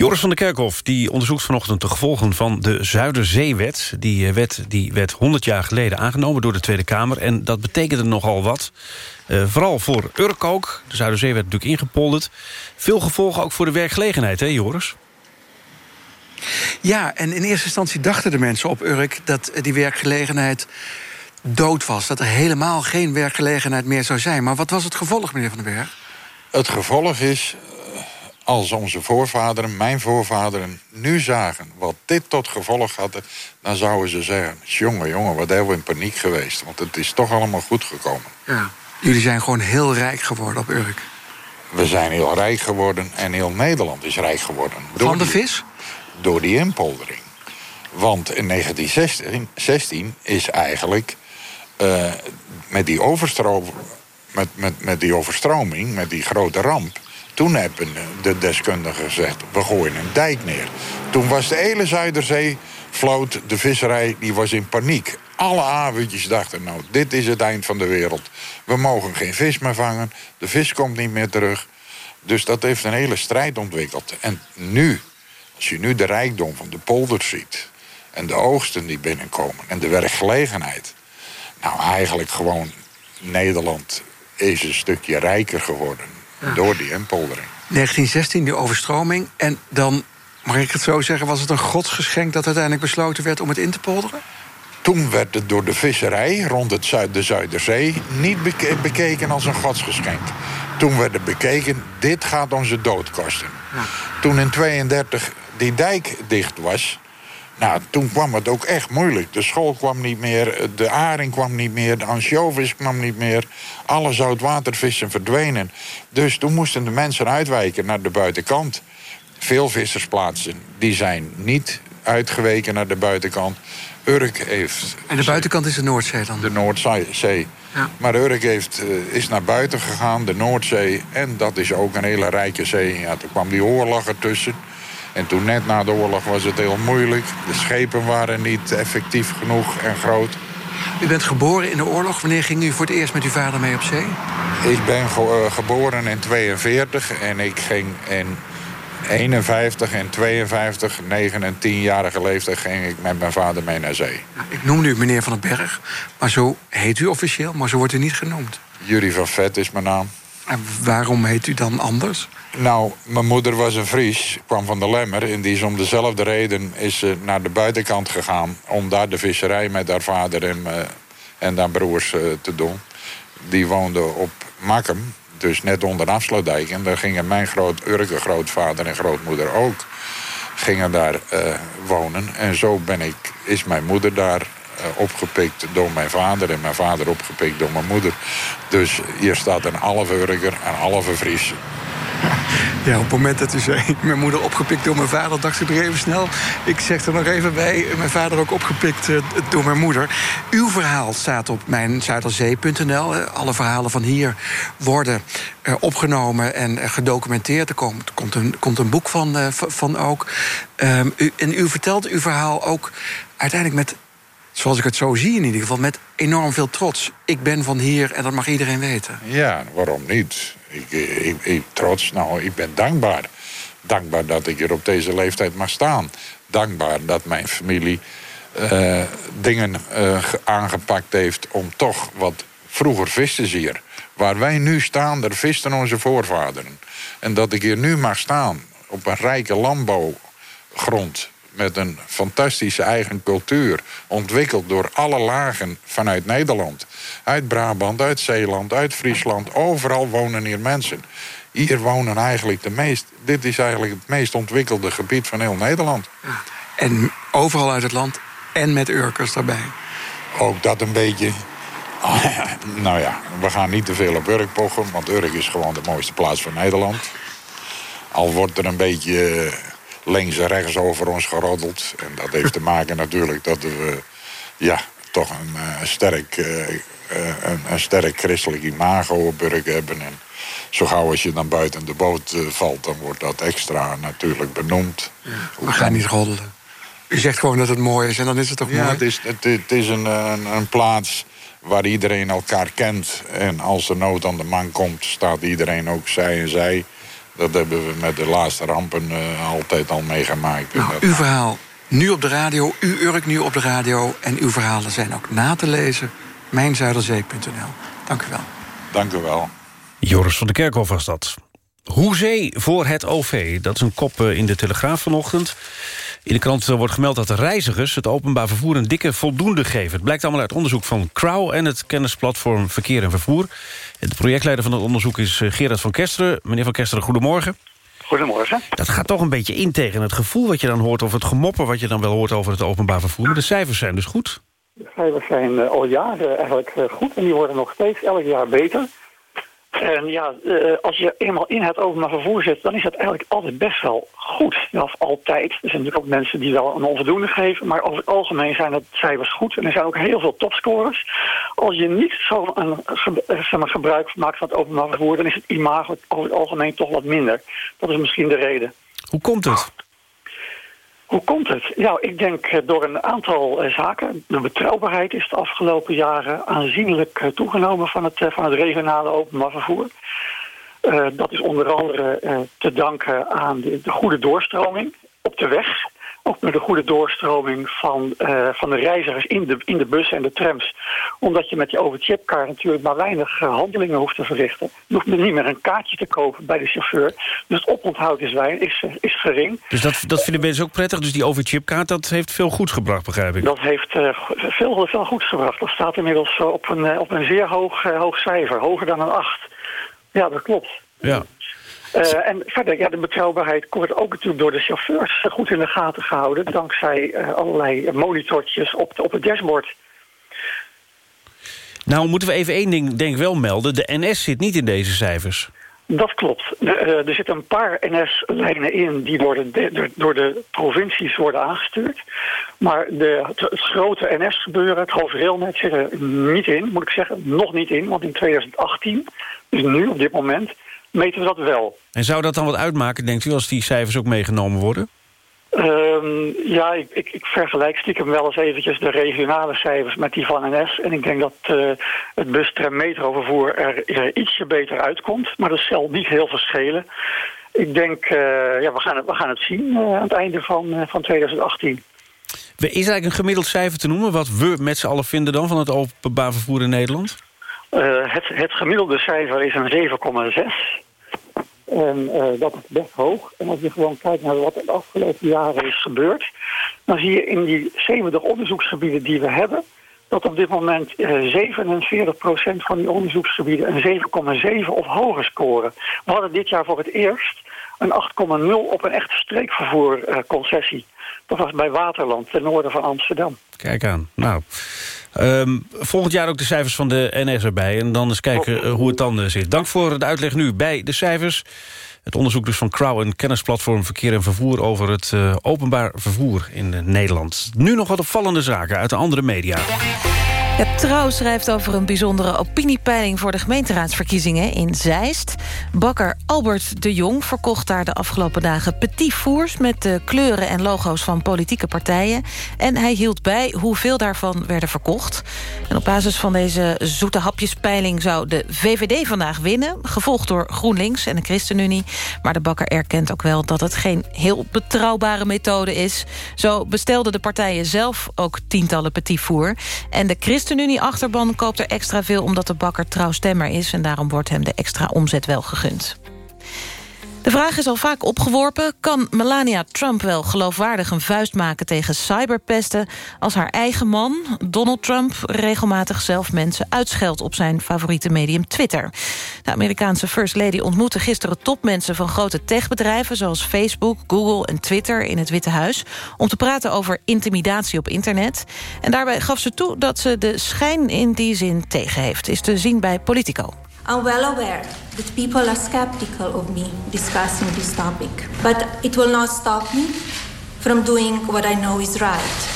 Joris van der Kerkhof die onderzoekt vanochtend de gevolgen van de Zuiderzeewet. Die eh, wet die werd 100 jaar geleden aangenomen door de Tweede Kamer. En dat betekende nogal wat. Uh, vooral voor Urk ook. De Zuiderzee werd natuurlijk ingepolderd. Veel gevolgen ook voor de werkgelegenheid, hè Joris? Ja, en in eerste instantie dachten de mensen op Urk... dat die werkgelegenheid dood was. Dat er helemaal geen werkgelegenheid meer zou zijn. Maar wat was het gevolg, meneer Van den Berg? Het gevolg is, als onze voorvaderen, mijn voorvaderen, nu zagen wat dit tot gevolg had, dan zouden ze zeggen: jongen, jongen, wat hebben we in paniek geweest. Want het is toch allemaal goed gekomen. Ja. Jullie zijn gewoon heel rijk geworden op Urk. We zijn heel rijk geworden en heel Nederland is rijk geworden. Van de vis? door die inpoldering. Want in 1916 is eigenlijk uh, met, die met, met, met die overstroming, met die grote ramp... toen hebben de deskundigen gezegd, we gooien een dijk neer. Toen was de hele Zuiderzeevloot, de visserij, die was in paniek. Alle avondjes dachten, nou, dit is het eind van de wereld. We mogen geen vis meer vangen, de vis komt niet meer terug. Dus dat heeft een hele strijd ontwikkeld. En nu, als je nu de rijkdom van de polders ziet... en de oogsten die binnenkomen en de werkgelegenheid... nou, eigenlijk gewoon Nederland is een stukje rijker geworden door die inpoldering. 1916, die overstroming. En dan, mag ik het zo zeggen, was het een godsgeschenk... dat uiteindelijk besloten werd om het in te polderen? Toen werd het door de visserij rond het Zuid, de Zuiderzee... niet beke- bekeken als een godsgeschenk. Toen werd het bekeken, dit gaat onze dood kosten. Toen in 32 die dijk dicht was... Nou, toen kwam het ook echt moeilijk. De school kwam niet meer, de aring kwam niet meer... de ansjovis kwam niet meer. Alle zoutwatervissen verdwenen. Dus toen moesten de mensen uitwijken naar de buitenkant. Veel vissersplaatsen die zijn niet uitgeweken naar de buitenkant. Urk heeft... En de buitenkant is de Noordzee dan? De Noordzee. Ja. Maar Urk heeft, eh, is naar buiten gegaan, de Noordzee. En dat is ook een hele rijke zee. Ja, toen kwam die oorlog ertussen. En toen net na de oorlog was het heel moeilijk. De schepen waren niet effectief genoeg en groot. U bent geboren in de oorlog. Wanneer ging u voor het eerst met uw vader mee op zee? Ik ben ge- eh, geboren in 42 en ik ging in 51 en 52, 9 en 10-jarige leeftijd... ging ik met mijn vader mee naar zee. Ik noemde u meneer Van den Berg, maar zo heet u officieel, maar zo wordt u niet genoemd. Jury van Vet is mijn naam. En waarom heet u dan anders? Nou, mijn moeder was een Fries, kwam van de Lemmer... en die is om dezelfde reden is ze naar de buitenkant gegaan... om daar de visserij met haar vader en, eh, en haar broers eh, te doen. Die woonden op Makkum, dus net onder de afsluitdijk. En daar gingen mijn groot, Urke grootvader en grootmoeder ook gingen daar eh, wonen. En zo ben ik, is mijn moeder daar eh, opgepikt door mijn vader... en mijn vader opgepikt door mijn moeder. Dus hier staat een halve Urker en een halve Fries. Ja, op het moment dat u zei, mijn moeder opgepikt door mijn vader... dacht ik er even snel, ik zeg er nog even bij... mijn vader ook opgepikt eh, door mijn moeder. Uw verhaal staat op mijn zuiderzee.nl. Eh, Alle verhalen van hier worden eh, opgenomen en eh, gedocumenteerd. Er komt, een, komt een boek van, van ook. Ehm, u, en u vertelt uw verhaal ook uiteindelijk met... zoals ik het zo zie in ieder geval, met enorm veel trots. Ik ben van hier en dat mag iedereen weten. Ja, waarom niet? Ik, ik, ik trots, nou, ik ben dankbaar. Dankbaar dat ik hier op deze leeftijd mag staan. Dankbaar dat mijn familie eh, dingen eh, ge- aangepakt heeft om toch wat vroeger visten ze hier. Waar wij nu staan, daar visten onze voorvaderen. En dat ik hier nu mag staan op een rijke landbouwgrond met een fantastische eigen cultuur, ontwikkeld door alle lagen vanuit Nederland. Uit Brabant, uit Zeeland, uit Friesland, overal wonen hier mensen. Hier wonen eigenlijk de meest, dit is eigenlijk het meest ontwikkelde gebied van heel Nederland. En overal uit het land en met Urkers daarbij. Ook dat een beetje. nou ja, we gaan niet te veel op Urk pochen, want Urk is gewoon de mooiste plaats van Nederland. Al wordt er een beetje links en rechts over ons geroddeld. En dat heeft te maken natuurlijk dat we ja, toch een, eh, sterk, eh, eh, een, een sterk christelijk imago op Urk hebben. En zo gauw als je dan buiten de boot valt, dan wordt dat extra natuurlijk benoemd. We gaan niet roddelen. U zegt gewoon dat het mooi is en dan is het toch Ja, mooi? het is, het, het is een, een, een plaats waar iedereen elkaar kent. En als er nood aan de man komt, staat iedereen ook zij en zij. Dat hebben we met de laatste rampen eh, altijd al meegemaakt. Dat- Uw verhaal nu op de radio, uw Urk nu op de radio... en uw verhalen zijn ook na te lezen. Mijnzuiderzee.nl. Dank u wel. Dank u wel. Joris van der Kerkhof was dat. Hoezee voor het OV. Dat is een kop eh, in de Telegraaf vanochtend. In de krant eh, wordt gemeld dat de reizigers het openbaar vervoer een dikke voldoende geven. Het blijkt allemaal uit onderzoek van Crow en het kennisplatform Verkeer en Vervoer. De projectleider van het onderzoek is eh, Gerard van Kesteren. Meneer van Kesteren, goedemorgen. Goedemorgen. Dat gaat toch een beetje in tegen het gevoel wat je dan hoort... of het gemopper wat je dan wel hoort over het openbaar vervoer. Maar de cijfers zijn dus goed. De cijfers zijn eh, al jaren eigenlijk eh, goed en die worden nog steeds elk jaar beter. En ja, eh, als je eenmaal in het openbaar vervoer zit, dan is het eigenlijk altijd best wel goed. Of altijd. Er zijn natuurlijk ook mensen die wel een onvoldoende geven, maar over het algemeen zijn het cijfers goed. En er zijn ook heel veel topscorers. Als je niet zo een, ge- eh, zeg maar, gebruik maakt van het openbaar vervoer, dan is het imago over het algemeen toch wat minder. Dat is misschien de reden. Hoe komt het? Hoe komt het? Nou, ik denk eh, door een aantal eh, zaken. De betrouwbaarheid is de afgelopen jaren aanzienlijk eh, toegenomen van het, van het regionale openbaar vervoer. Dat is onder andere te danken aan de goede doorstroming op de weg. Ook met een goede doorstroming van, uh, van de reizigers in de, in de bussen en de trams. Omdat je met je overchipkaart natuurlijk maar weinig uh, handelingen hoeft te verrichten. Je hoeft niet meer een kaartje te kopen bij de chauffeur. Dus het oponthoud is, weinig, is, is gering. Dus dat, dat vinden mensen ook prettig? Dus die overchipkaart, dat heeft veel goeds gebracht, begrijp ik? Dat heeft uh, veel, veel goeds gebracht. Dat staat inmiddels op een, op een zeer hoog, hoog cijfer. Hoger dan een 8. Ja, dat klopt. Ja. Uh, en verder, ja, de betrouwbaarheid wordt ook natuurlijk door de chauffeurs goed in de gaten gehouden. Dankzij uh, allerlei monitortjes op, de, op het dashboard. Nou, moeten we even één ding denk ik wel melden. De NS zit niet in deze cijfers. Dat klopt. De, uh, er zitten een paar NS-lijnen in die worden de, door de provincies worden aangestuurd. Maar de, het grote NS-gebeuren, het hoofdrailnet, zit er niet in, moet ik zeggen. Nog niet in, want in 2018, dus nu op dit moment meten we dat wel. En zou dat dan wat uitmaken, denkt u, als die cijfers ook meegenomen worden? Um, ja, ik, ik, ik, vergelijk stiekem wel eens eventjes de regionale cijfers met die van NS. En ik denk dat uh, het bus- tram metrovervoer er, er ietsje beter uitkomt. Maar dat zal niet heel verschillen. Ik denk, uh, ja, we gaan het, we gaan het zien uh, aan het einde van, van 2018. Is er eigenlijk een gemiddeld cijfer te noemen... wat we met z'n allen vinden dan van het openbaar vervoer in Nederland? het, het gemiddelde cijfer is een 7,6. En uh, dat is best hoog. En als je gewoon kijkt naar wat de afgelopen jaren is gebeurd... dan zie je in die 70 onderzoeksgebieden die we hebben... dat op dit moment uh, 47% van die onderzoeksgebieden een 7,7 of hoger scoren. We hadden dit jaar voor het eerst een 8,0 op een echte streekvervoerconcessie. dat was bij Waterland, ten noorden van Amsterdam. Kijk aan. Nou... Um, volgend jaar ook de cijfers van de NS erbij. En dan eens kijken uh, hoe het dan uh, zit. Dank voor de uitleg nu bij de cijfers. Het onderzoek dus van Crow, een kennisplatform verkeer en vervoer... over het uh, openbaar vervoer in Nederland. Nu nog wat opvallende zaken uit de andere media. Ja, Trouw schrijft over een bijzondere opiniepeiling... voor de gemeenteraadsverkiezingen in Zeist. Bakker Albert de Jong verkocht daar de afgelopen dagen... petit fours met de kleuren en logo's van politieke partijen. En hij hield bij hoeveel daarvan werden verkocht. En op basis van deze zoete hapjespeiling... zou de VVD vandaag winnen, gevolgd door GroenLinks en de ChristenUnie. Maar de bakker erkent ook wel dat het geen heel betrouwbare methode is. Zo bestelden de partijen zelf ook tientallen petit fours. En de Christen ChristenUnie-achterban koopt er extra veel... omdat de bakker trouw stemmer is... en daarom wordt hem de extra omzet wel gegund. De vraag is al vaak opgeworpen. Kan Melania Trump wel geloofwaardig een vuist maken tegen cyberpesten... als haar eigen man, Donald Trump, regelmatig zelf mensen uitscheldt... op zijn favoriete medium Twitter? De Amerikaanse First Lady ontmoette gisteren topmensen... van grote techbedrijven zoals Facebook, Google en Twitter in het Witte Huis... om te praten over intimidatie op internet. En daarbij gaf ze toe dat ze de schijn in die zin tegen heeft. Is te zien bij Politico. I'm well aware that people are skeptical of me discussing this topic, but it will not stop me from doing what I know is right.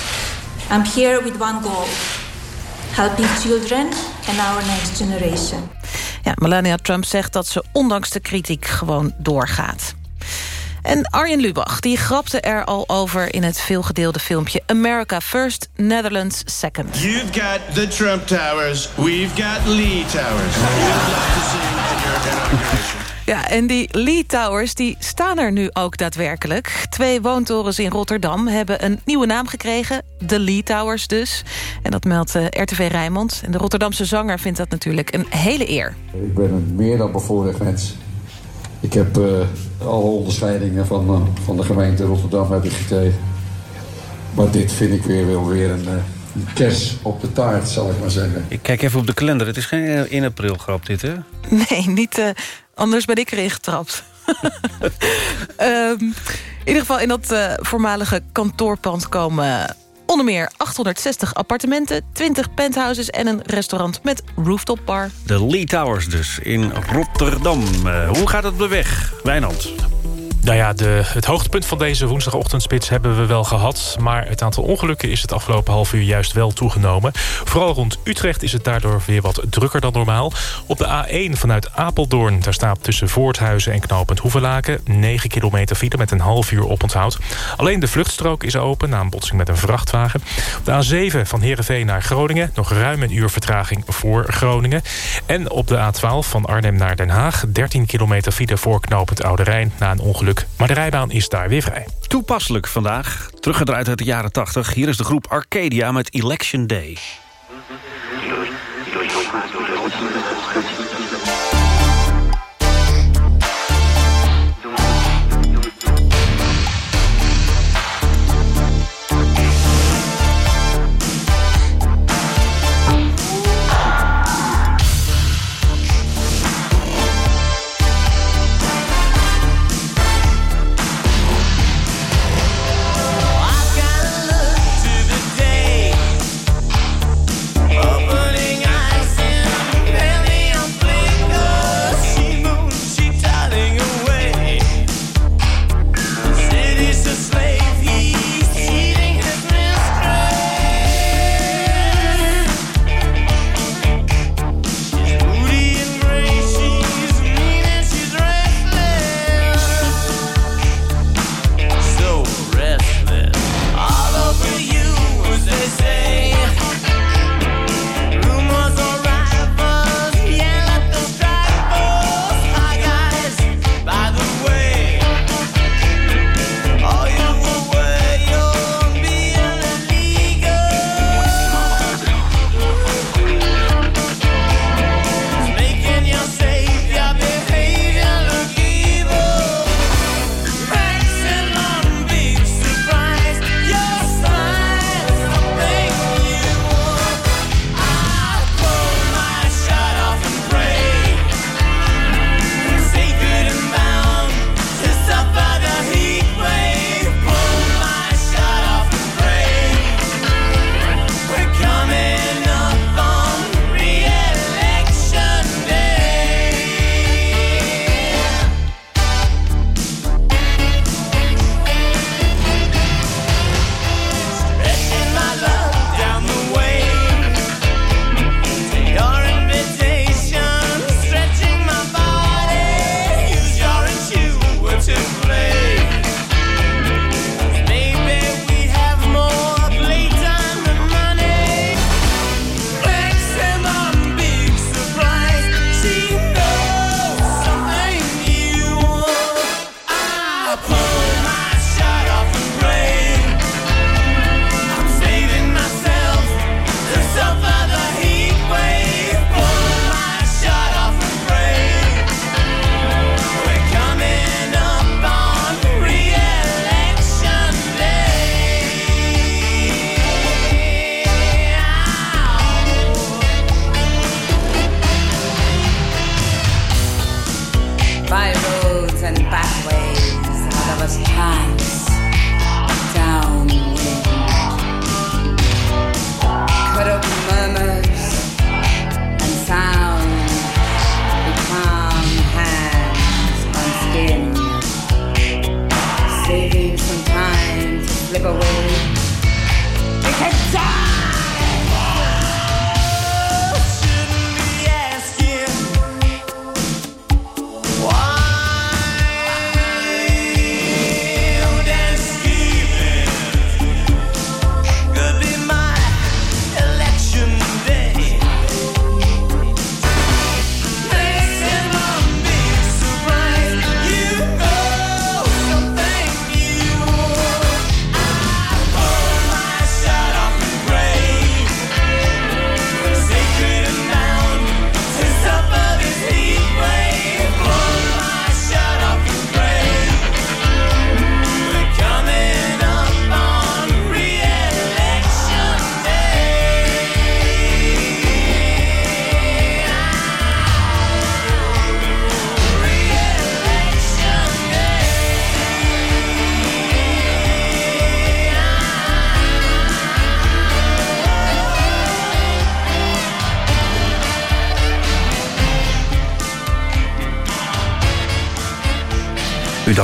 I'm here with one goal helping children and our next generation. Ja, Melania Trump zegt dat ze ondanks de kritiek gewoon doorgaat. En Arjen Lubach die grapte er al over in het veelgedeelde filmpje... America First, Netherlands Second. You've got the Trump Towers, we've got Lee Towers. Ja, en die Lee Towers die staan er nu ook daadwerkelijk. Twee woontorens in Rotterdam hebben een nieuwe naam gekregen. De Lee Towers dus. En dat meldt uh, RTV Rijnmond. En de Rotterdamse zanger vindt dat natuurlijk een hele eer. Ik ben een meer dan bevoorrecht mens. Ik heb uh, alle onderscheidingen van, uh, van de gemeente Rotterdam heb ik gekregen. Maar dit vind ik weer wel weer een, uh, een kers op de taart, zal ik maar zeggen. Ik kijk even op de kalender. Het is geen 1 april grap dit, hè? Nee, niet... anders ben ik erin getrapt. um, in ieder geval in dat voormalige kantoorpand komen Onder meer 860 appartementen, 20 penthouses en een restaurant met rooftop bar. De Lee Towers dus in Rotterdam. Uh, hoe gaat het op de weg, Wijnand? Nou ja, de, het hoogtepunt van deze woensdagochtendspits hebben we wel gehad. Maar het aantal ongelukken is het afgelopen half uur juist wel toegenomen. Vooral rond Utrecht is het daardoor weer wat drukker dan normaal. Op de A1 vanuit Apeldoorn, daar staat tussen Voorthuizen en knooppunt Hoevelaken... 9 kilometer file met een half uur oponthoud. Alleen de vluchtstrook is open na een botsing met een vrachtwagen. Op de A7 van Heerenveen naar Groningen, nog ruim een uur vertraging voor Groningen. En op de A12 van Arnhem naar Den Haag, 13 kilometer file voor knooppunt Oude Rijn... na een ongeluk maar de rijbaan is daar weer vrij. Toepasselijk vandaag. Teruggedraaid uit de jaren 80. Hier is de groep Arcadia met Election Day.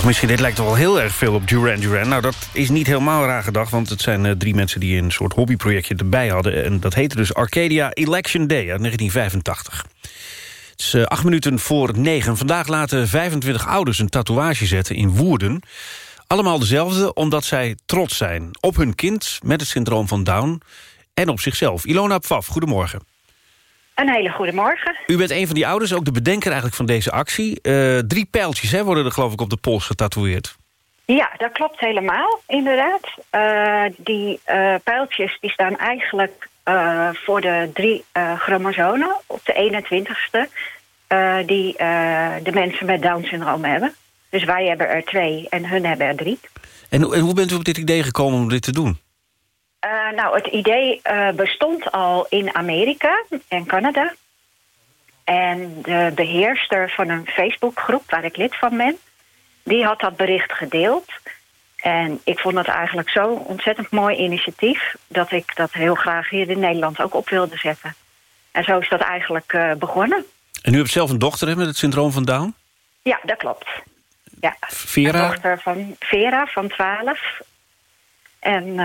misschien, dit lijkt toch wel heel erg veel op Duran Duran. Nou, dat is niet helemaal raar gedacht, want het zijn eh, drie mensen... die een soort hobbyprojectje erbij hadden. En dat heette dus Arcadia Election Day 1985. Het is eh, acht minuten voor negen. Vandaag laten 25 ouders een tatoeage zetten in Woerden. Allemaal dezelfde, omdat zij trots zijn. Op hun kind, met het syndroom van Down, en op zichzelf. Ilona Pfaff, goedemorgen. Een hele goede morgen. U bent een van die ouders, ook de bedenker eigenlijk van deze actie. Eh, drie pijltjes hè, worden er geloof ik op de pols getatoeëerd. Ja, dat klopt helemaal, inderdaad. Eh, die eh, pijltjes die staan eigenlijk voor de drie chromosomen op de 21ste... eh, die de mensen met Down-syndroom hebben. Dus wij hebben er twee en hun hebben er drie. En hoe bent u op dit idee gekomen om dit te doen? Eh, nou, het idee eh, bestond al in Amerika en Canada. En de beheerster van een Facebookgroep waar ik lid van ben... die had dat bericht gedeeld. En ik vond het eigenlijk zo'n ontzettend mooi initiatief... dat ik dat heel graag hier in Nederland ook op wilde zetten. En zo is dat eigenlijk eh, begonnen. En u hebt zelf een dochter hè, met het syndroom van Down? Ja, dat klopt. Ja. Vera? Een dochter van Vera van 12. En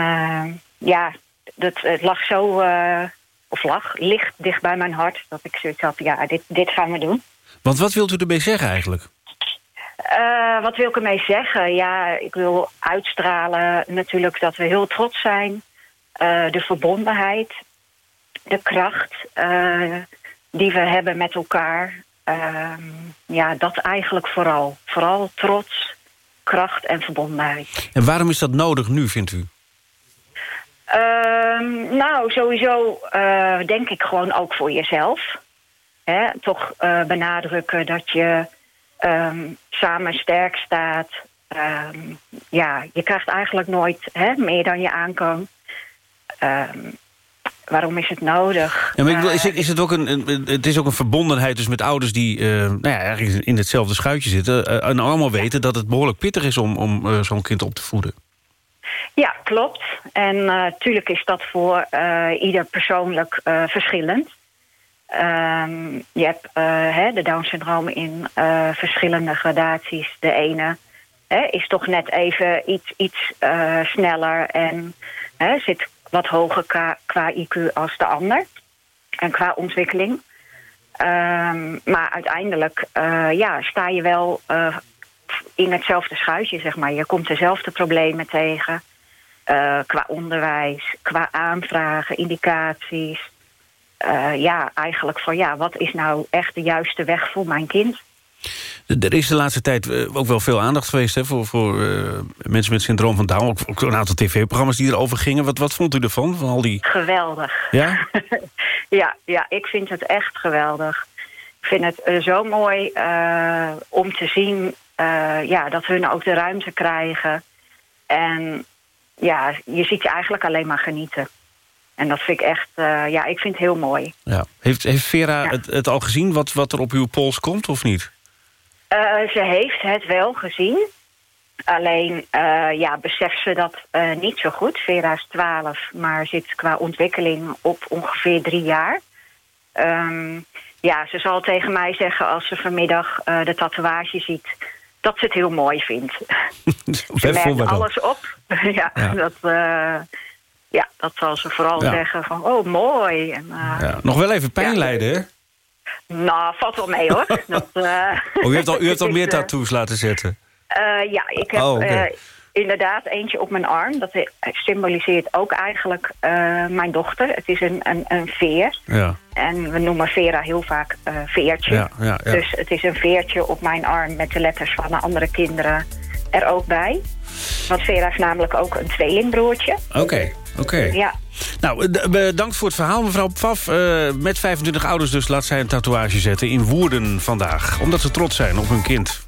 ja, dat, het lag zo, eh, of lag, ligt dicht bij mijn hart... dat ik zoiets had, ja, dit, dit gaan we doen. Want wat wilt u ermee zeggen eigenlijk? Eh, wat wil ik ermee zeggen? Ja, ik wil uitstralen natuurlijk dat we heel trots zijn. Eh, de verbondenheid, de kracht die we hebben met elkaar. Ehm, ja, dat eigenlijk vooral. Vooral trots, kracht en verbondenheid. En waarom is dat nodig nu, vindt u? Ehm, nou, sowieso eh, denk ik gewoon ook voor jezelf. Hè? Toch eh, benadrukken dat je ehm, samen sterk staat. Ehm, ja, je krijgt eigenlijk nooit hè, meer dan je aan kan. Ehm, waarom is het nodig? Ja, maar ik wil, Eh, is, het- is het, ook een, een- het is ook een verbondenheid dus met ouders die nou ja, eigenlijk in hetzelfde schuitje zitten... en allemaal weten dat het behoorlijk pittig is om, om zo'n kind op te voeden. Ja, klopt. En natuurlijk is dat voor eh, ieder persoonlijk eh, verschillend. Ehm, je hebt eh, de Down-syndroom in eh, verschillende gradaties. De ene is toch net even iets, iets eh, sneller en zit wat hoger qua, IQ als de ander. En qua ontwikkeling. Ehm, maar uiteindelijk eh, ja, sta je wel eh, in hetzelfde schuitje, zeg maar. Je komt dezelfde problemen tegen. Eh, qua onderwijs, qua aanvragen, indicaties. Eh, ja, eigenlijk van ja, wat is nou echt de juiste weg voor mijn kind? Er is de laatste tijd eh, ook wel veel aandacht geweest... Hè, voor, voor mensen met syndroom van Down. Ook, ook een aantal tv-programma's die erover gingen. Wat, wat vond u ervan, van al die... Geweldig. Ja? ja, ja, ik vind het echt geweldig. Ik vind het zo mooi om te zien ja, dat hun ook de ruimte krijgen. En ja, je ziet je eigenlijk alleen maar genieten. En dat vind ik echt, eh, ja, ik vind het heel mooi. Ja. Heeft, heeft Vera het, het al gezien wat, wat er op uw pols komt, of niet? Eh, ze heeft het wel gezien. Alleen eh, ja, beseft ze dat niet zo goed. Vera is 12, maar zit qua ontwikkeling op ongeveer drie jaar. Ehm, ja, ze zal tegen mij zeggen als ze vanmiddag de tatoeage ziet... dat ze het heel mooi vindt. ze merkt alles op. ja, Ja. Dat, eh, ja, dat zal ze vooral Ja. zeggen van, oh, mooi. En, eh, Ja. Nog wel even pijn lijden, hè? Nou, valt wel mee hoor. dat, Oh, u hebt al, u hebt al meer tattoos laten zetten. ja, ik heb Oh. Eh, inderdaad eentje op mijn arm. Dat eh, symboliseert ook eigenlijk eh, mijn dochter. Het is een, een, een veer. Ja. En we noemen Vera heel vaak eh, veertje. Ja, ja, ja. Dus het is een veertje op mijn arm met de letters van de andere kinderen er ook bij. Want Vera heeft namelijk ook een tweelingbroertje. Oké, oké. Ja. Nou, d- bedankt voor het verhaal, mevrouw Pfaff. Eh, met 25 ouders dus laat zij een tatoeage zetten in Woerden vandaag. Omdat ze trots zijn op hun kind.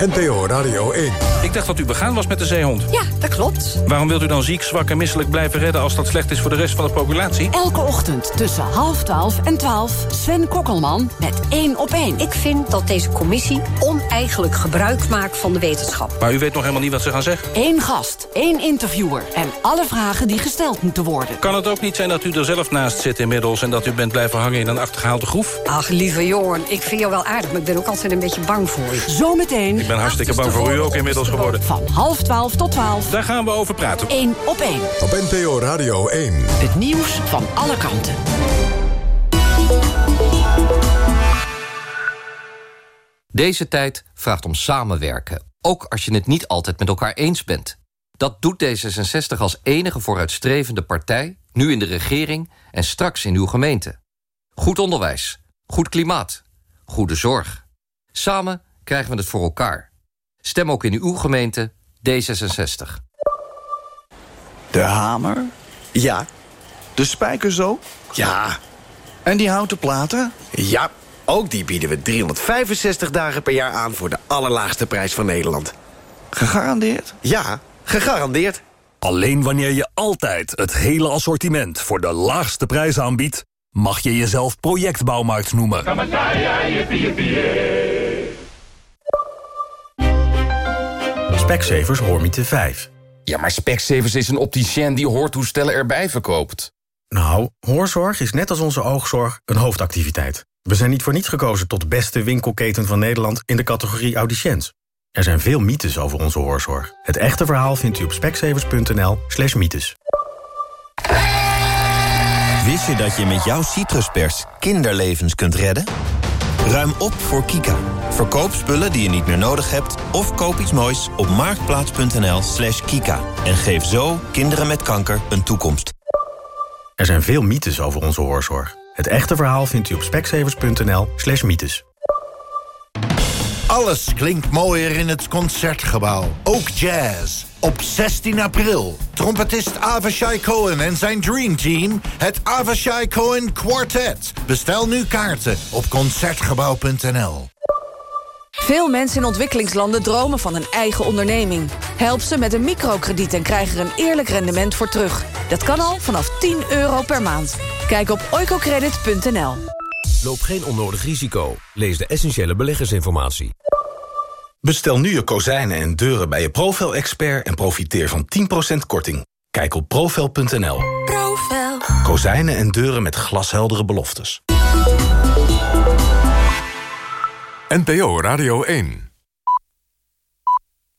NPO Radio 1. Ik dacht dat u begaan was met de zeehond. Ja, dat klopt. Waarom wilt u dan ziek, zwak en misselijk blijven redden... als dat slecht is voor de rest van de populatie? Elke ochtend tussen half twaalf en twaalf. Sven Kokkelman met één op één. Ik vind dat deze commissie oneigenlijk gebruik maakt van de wetenschap. Maar u weet nog helemaal niet wat ze gaan zeggen. Eén gast, één interviewer en alle vragen die gesteld moeten worden. Kan het ook niet zijn dat u er zelf naast zit inmiddels... en dat u bent blijven hangen in een achtergehaalde groef? Ach, lieve Jorn, ik vind jou wel aardig, maar ik ben ook altijd een beetje bang voor je. Zometeen. Ik ben hartstikke bang voor u ook inmiddels geworden. Van half twaalf tot twaalf. Daar gaan we over praten. Eén op één. Op NPO Radio 1. Het nieuws van alle kanten. Deze tijd vraagt om samenwerken, ook als je het niet altijd met elkaar eens bent. Dat doet D66 als enige vooruitstrevende partij... nu in de regering en straks in uw gemeente. Goed onderwijs, goed klimaat, goede zorg. Samen krijgen we het voor elkaar. Stem ook in uw gemeente D66. De hamer? Ja. De spijkerzo? Ja. En die houten platen? Ja, ook die bieden we 365 dagen per jaar aan... voor de allerlaagste prijs van Nederland. Gegarandeerd? Ja, gegarandeerd. Alleen wanneer je altijd het hele assortiment voor de laagste prijs aanbiedt... mag je jezelf projectbouwmarkt noemen. Specsavers Hoormiete 5. Ja, maar Specsavers is een opticien die hoortoestellen erbij verkoopt. Nou, hoorzorg is net als onze oogzorg een hoofdactiviteit. We zijn niet voor niets gekozen tot beste winkelketen van Nederland... in de categorie audiciënt. Er zijn veel mythes over onze hoorzorg. Het echte verhaal vindt u op specsavers.nl slash mythes. Wist je dat je met jouw citruspers kinderlevens kunt redden? Ruim op voor Kika. Verkoop spullen die je niet meer nodig hebt... of koop iets moois op marktplaats.nl slash kika. En geef zo kinderen met kanker een toekomst. Er zijn veel mythes over onze hoorzorg. Het echte verhaal vindt u op specsavers.nl slash mythes. Alles klinkt mooier in het Concertgebouw. Ook jazz. Op 16 april. Trompetist Avishai Cohen en zijn Dream Team. Het Avishai Cohen Quartet. Bestel nu kaarten op Concertgebouw.nl. Veel mensen in ontwikkelingslanden dromen van een eigen onderneming. Help ze met een microkrediet en krijg er een eerlijk rendement voor terug. Dat kan al vanaf 10 euro per maand. Kijk op oicocredit.nl. Loop geen onnodig risico. Lees de essentiële beleggersinformatie. Bestel nu je kozijnen en deuren bij je Profel-expert... en profiteer van 10% korting. Kijk op profel.nl. Profel. Kozijnen en deuren met glasheldere beloftes. NPO Radio 1